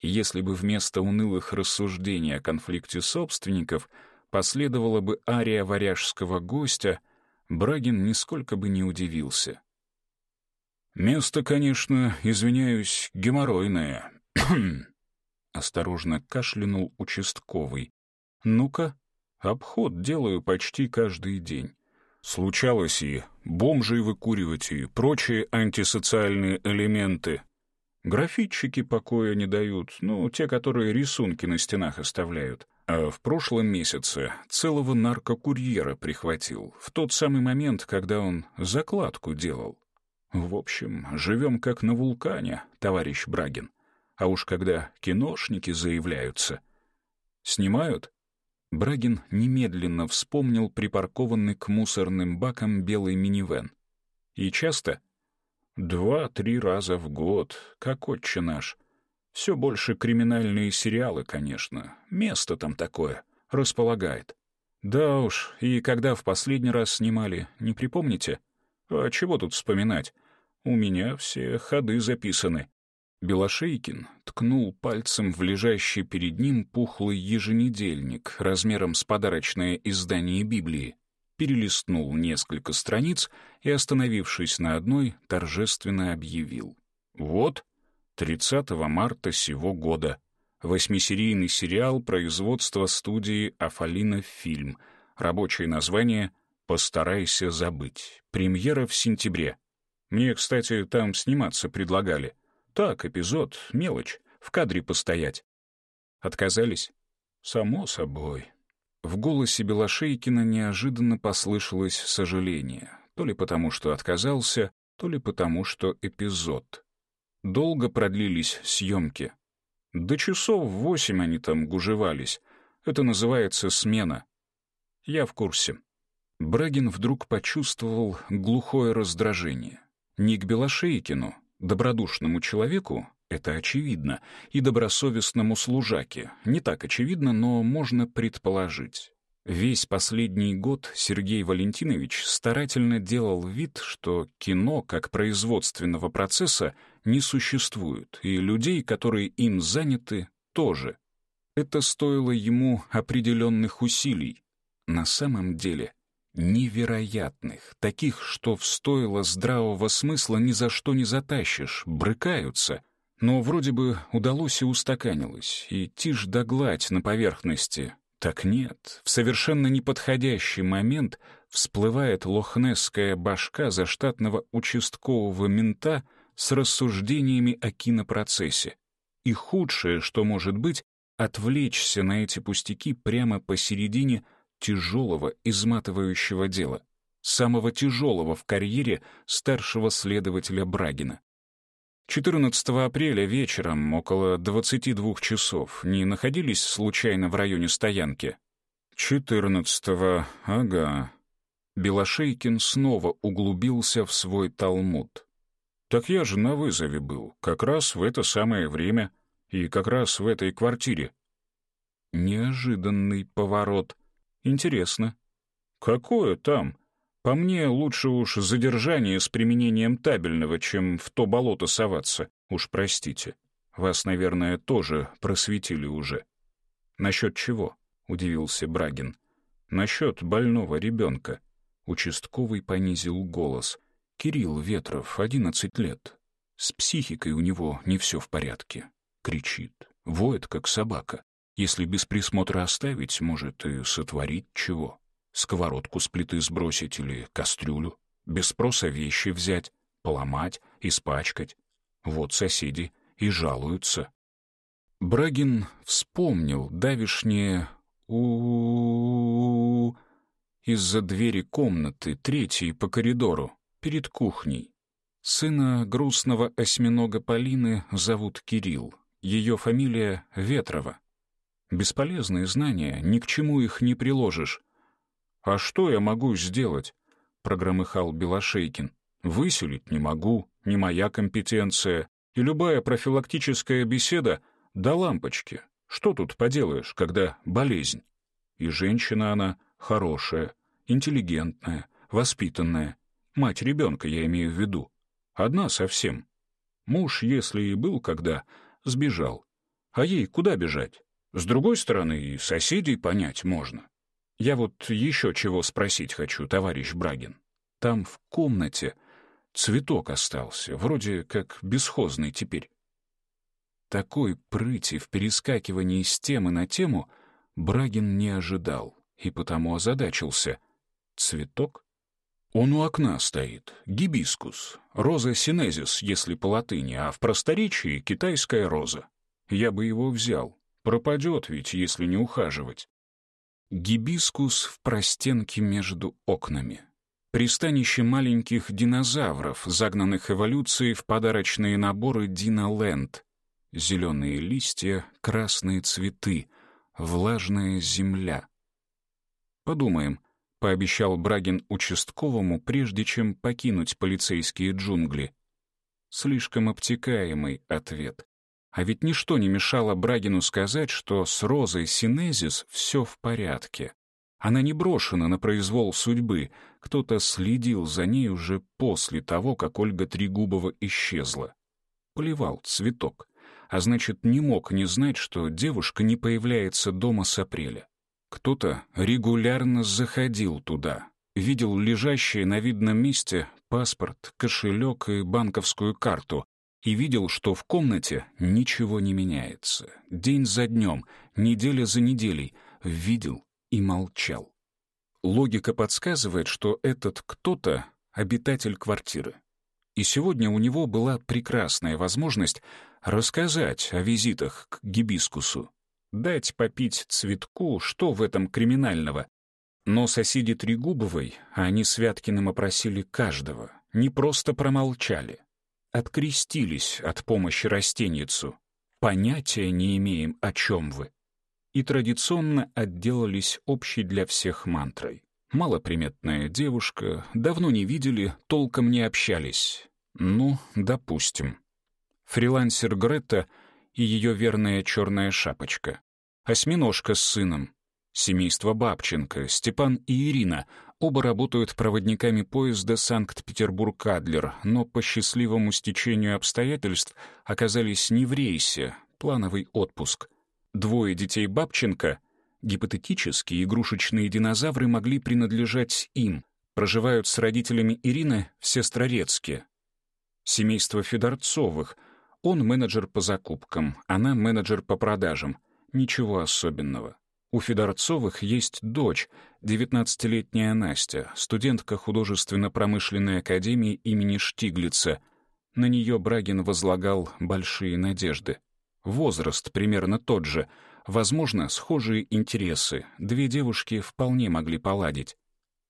Speaker 1: Если бы вместо унылых рассуждений о конфликте собственников последовала бы ария варяжского гостя — Брагин нисколько бы не удивился. «Место, конечно, извиняюсь, геморройное». Осторожно кашлянул участковый. «Ну-ка, обход делаю почти каждый день. Случалось и бомжей выкуривать, и прочие антисоциальные элементы. Графитчики покоя не дают, ну, те, которые рисунки на стенах оставляют. А в прошлом месяце целого наркокурьера прихватил, в тот самый момент, когда он закладку делал. В общем, живем как на вулкане, товарищ Брагин. А уж когда киношники заявляются... Снимают? Брагин немедленно вспомнил припаркованный к мусорным бакам белый минивэн. И часто? Два-три раза в год, как отче наш — все больше криминальные сериалы, конечно. Место там такое. Располагает. Да уж, и когда в последний раз снимали, не припомните? А чего тут вспоминать? У меня все ходы записаны. Белошейкин ткнул пальцем в лежащий перед ним пухлый еженедельник размером с подарочное издание Библии, перелистнул несколько страниц и, остановившись на одной, торжественно объявил. «Вот, 30 марта сего года. Восьмисерийный сериал производства студии «Афалина Фильм». Рабочее название «Постарайся забыть». Премьера в сентябре. Мне, кстати, там сниматься предлагали. Так, эпизод, мелочь, в кадре постоять. Отказались? Само собой. В голосе Белошейкина неожиданно послышалось сожаление. То ли потому, что отказался, то ли потому, что эпизод. Долго продлились съемки. До часов восемь они там гужевались. Это называется смена. Я в курсе. Брагин вдруг почувствовал глухое раздражение. Не к Белошейкину, добродушному человеку, это очевидно, и добросовестному служаке. Не так очевидно, но можно предположить. Весь последний год Сергей Валентинович старательно делал вид, что кино как производственного процесса не существует, и людей, которые им заняты, тоже. Это стоило ему определенных усилий. На самом деле невероятных, таких, что в стойло здравого смысла ни за что не затащишь, брыкаются. Но вроде бы удалось и устаканилось, и тишь да гладь на поверхности. Так нет, в совершенно неподходящий момент всплывает лохнесская башка заштатного участкового мента с рассуждениями о кинопроцессе. И худшее, что может быть, отвлечься на эти пустяки прямо посередине тяжелого, изматывающего дела, самого тяжелого в карьере старшего следователя Брагина. 14 апреля вечером, около 22 часов, не находились случайно в районе стоянки? 14-го, ага. Белошейкин снова углубился в свой талмуд. Так я же на вызове был, как раз в это самое время и как раз в этой квартире. Неожиданный поворот — Интересно. Какое там? По мне, лучше уж задержание с применением табельного, чем в то болото соваться. Уж простите. Вас, наверное, тоже просветили уже. Насчет чего? — удивился Брагин. Насчет больного ребенка. Участковый понизил голос. Кирилл Ветров, одиннадцать лет. С психикой у него не все в порядке. Кричит, воет, как собака. Если без присмотра оставить, может и сотворить чего. Сковородку с плиты сбросить или кастрюлю. Без спроса вещи взять, поломать, испачкать. Вот соседи и жалуются. Брагин вспомнил давишнее у, из-за двери комнаты, третьей по коридору, перед кухней. Сына грустного осьминога Полины зовут Кирилл. Ее фамилия Ветрова. Бесполезные знания, ни к чему их не приложишь. «А что я могу сделать?» — прогромыхал Белошейкин. «Выселить не могу, не моя компетенция. И любая профилактическая беседа до лампочки. Что тут поделаешь, когда болезнь? И женщина она хорошая, интеллигентная, воспитанная. Мать ребенка, я имею в виду. Одна совсем. Муж, если и был когда, сбежал. А ей куда бежать? С другой стороны, и соседей понять можно. Я вот еще чего спросить хочу, товарищ Брагин. Там в комнате цветок остался, вроде как бесхозный теперь. Такой прыти в перескакивании с темы на тему Брагин не ожидал и потому озадачился. Цветок? Он у окна стоит, гибискус, роза синезис, если по латыни, а в просторечии китайская роза. Я бы его взял, Пропадет ведь, если не ухаживать. Гибискус в простенке между окнами. Пристанище маленьких динозавров, загнанных эволюцией в подарочные наборы Диноленд. Зеленые листья, красные цветы, влажная земля. «Подумаем», — пообещал Брагин участковому, прежде чем покинуть полицейские джунгли. Слишком обтекаемый ответ. А ведь ничто не мешало Брагину сказать, что с Розой Синезис все в порядке. Она не брошена на произвол судьбы, кто-то следил за ней уже после того, как Ольга Трегубова исчезла. Поливал цветок, а значит, не мог не знать, что девушка не появляется дома с апреля. Кто-то регулярно заходил туда, видел лежащие на видном месте паспорт, кошелек и банковскую карту, и видел, что в комнате ничего не меняется. День за днем, неделя за неделей. Видел и молчал. Логика подсказывает, что этот кто-то — обитатель квартиры. И сегодня у него была прекрасная возможность рассказать о визитах к гибискусу, дать попить цветку, что в этом криминального. Но соседи Трегубовой, а они с Вяткиным опросили каждого, не просто промолчали, открестились от помощи растенницу. Понятия не имеем, о чем вы. И традиционно отделались общей для всех мантрой. Малоприметная девушка, давно не видели, толком не общались. Ну, допустим. Фрилансер Гретта и ее верная черная шапочка. Осьминожка с сыном. Семейство Бабченко, Степан и Ирина, Оба работают проводниками поезда Санкт-Петербург-Адлер, но по счастливому стечению обстоятельств оказались не в рейсе, плановый отпуск. двое детей Бабченко, гипотетически игрушечные динозавры могли принадлежать им, проживают с родителями Ирины в Сестрорецке. Семейство Федорцовых. Он менеджер по закупкам, она менеджер по продажам. Ничего особенного. У Федорцовых есть дочь, 19-летняя Настя, студентка художественно-промышленной академии имени Штиглица. На нее Брагин возлагал большие надежды. Возраст примерно тот же, возможно, схожие интересы. Две девушки вполне могли поладить.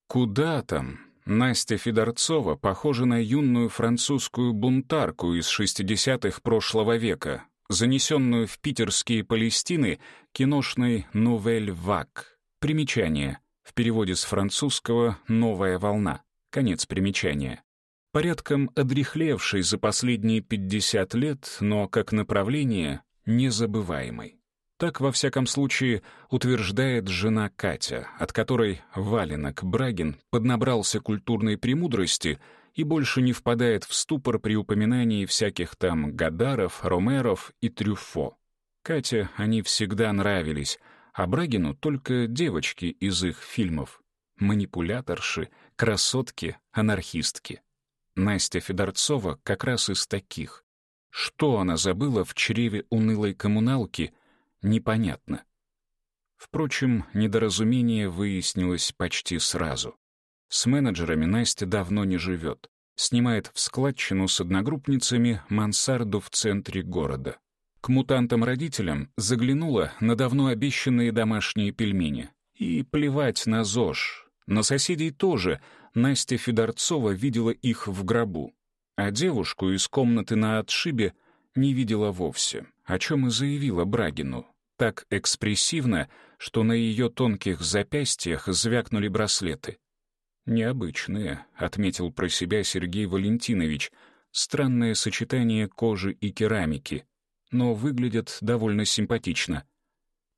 Speaker 1: Куда там? Настя Федорцова похожа на юную французскую бунтарку из 60-х прошлого века, занесенную в питерские Палестины киношной «Новель Вак». Примечание. В переводе с французского «Новая волна». Конец примечания. Порядком одрехлевший за последние 50 лет, но как направление незабываемый. Так, во всяком случае, утверждает жена Катя, от которой валенок Брагин поднабрался культурной премудрости и больше не впадает в ступор при упоминании всяких там Гадаров, Ромеров и Трюфо. Кате они всегда нравились, а Брагину только девочки из их фильмов. Манипуляторши, красотки, анархистки. Настя Федорцова как раз из таких. Что она забыла в чреве унылой коммуналки, непонятно. Впрочем, недоразумение выяснилось почти сразу. С менеджерами Настя давно не живет. Снимает в складчину с одногруппницами мансарду в центре города. К мутантам-родителям заглянула на давно обещанные домашние пельмени. И плевать на ЗОЖ. На соседей тоже Настя Федорцова видела их в гробу. А девушку из комнаты на отшибе не видела вовсе, о чем и заявила Брагину. Так экспрессивно, что на ее тонких запястьях звякнули браслеты. «Необычные», — отметил про себя Сергей Валентинович, странное сочетание кожи и керамики, но выглядят довольно симпатично.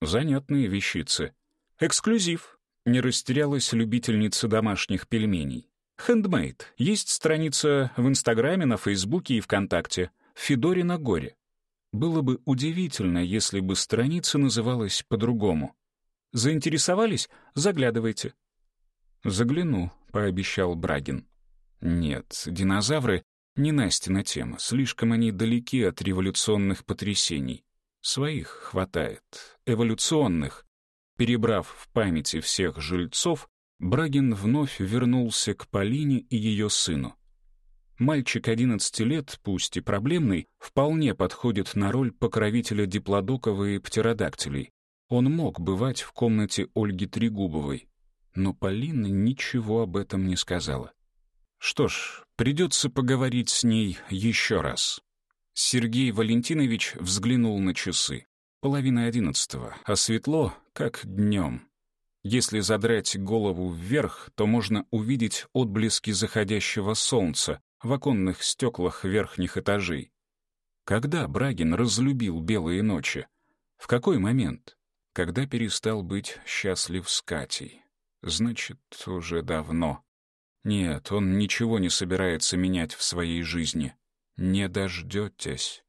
Speaker 1: Занятные вещицы. Эксклюзив. Не растерялась любительница домашних пельменей. Хендмейд. Есть страница в Инстаграме, на Фейсбуке и ВКонтакте. Федорина горе. Было бы удивительно, если бы страница называлась по-другому. Заинтересовались? Заглядывайте. Загляну. — пообещал Брагин. «Нет, динозавры — не Настина тема, слишком они далеки от революционных потрясений. Своих хватает, эволюционных». Перебрав в памяти всех жильцов, Брагин вновь вернулся к Полине и ее сыну. Мальчик 11 лет, пусть и проблемный, вполне подходит на роль покровителя диплодоков и птеродактилей. Он мог бывать в комнате Ольги Трегубовой, но Полина ничего об этом не сказала. Что ж, придется поговорить с ней еще раз. Сергей Валентинович взглянул на часы. Половина одиннадцатого, а светло, как днем. Если задрать голову вверх, то можно увидеть отблески заходящего солнца в оконных стеклах верхних этажей. Когда Брагин разлюбил белые ночи? В какой момент? Когда перестал быть счастлив с Катей? Значит, уже давно. Нет, он ничего не собирается менять в своей жизни. Не дождетесь.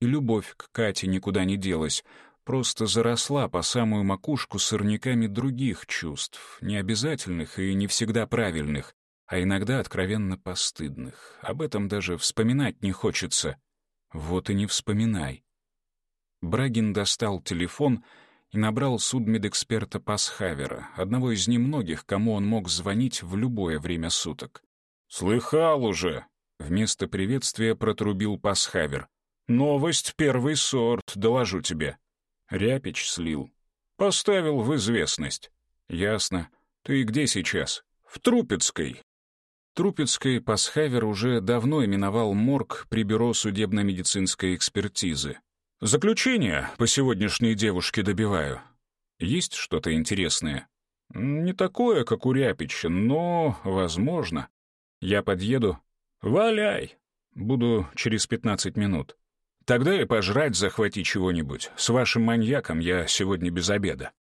Speaker 1: И любовь к Кате никуда не делась, просто заросла по самую макушку сорняками других чувств, необязательных и не всегда правильных, а иногда откровенно постыдных. Об этом даже вспоминать не хочется. Вот и не вспоминай. Брагин достал телефон — и набрал судмедэксперта Пасхавера, одного из немногих, кому он мог звонить в любое время суток. «Слыхал уже!» — вместо приветствия протрубил Пасхавер. «Новость первый сорт, доложу тебе». Ряпич слил. «Поставил в известность». «Ясно. Ты где сейчас?» «В Трупецкой». Трупецкой Пасхавер уже давно именовал морг при бюро судебно-медицинской экспертизы. Заключение по сегодняшней девушке добиваю. Есть что-то интересное? Не такое, как у Ряпича, но, возможно. Я подъеду. Валяй. Буду через пятнадцать минут. Тогда и пожрать захвати чего-нибудь. С вашим маньяком я сегодня без обеда.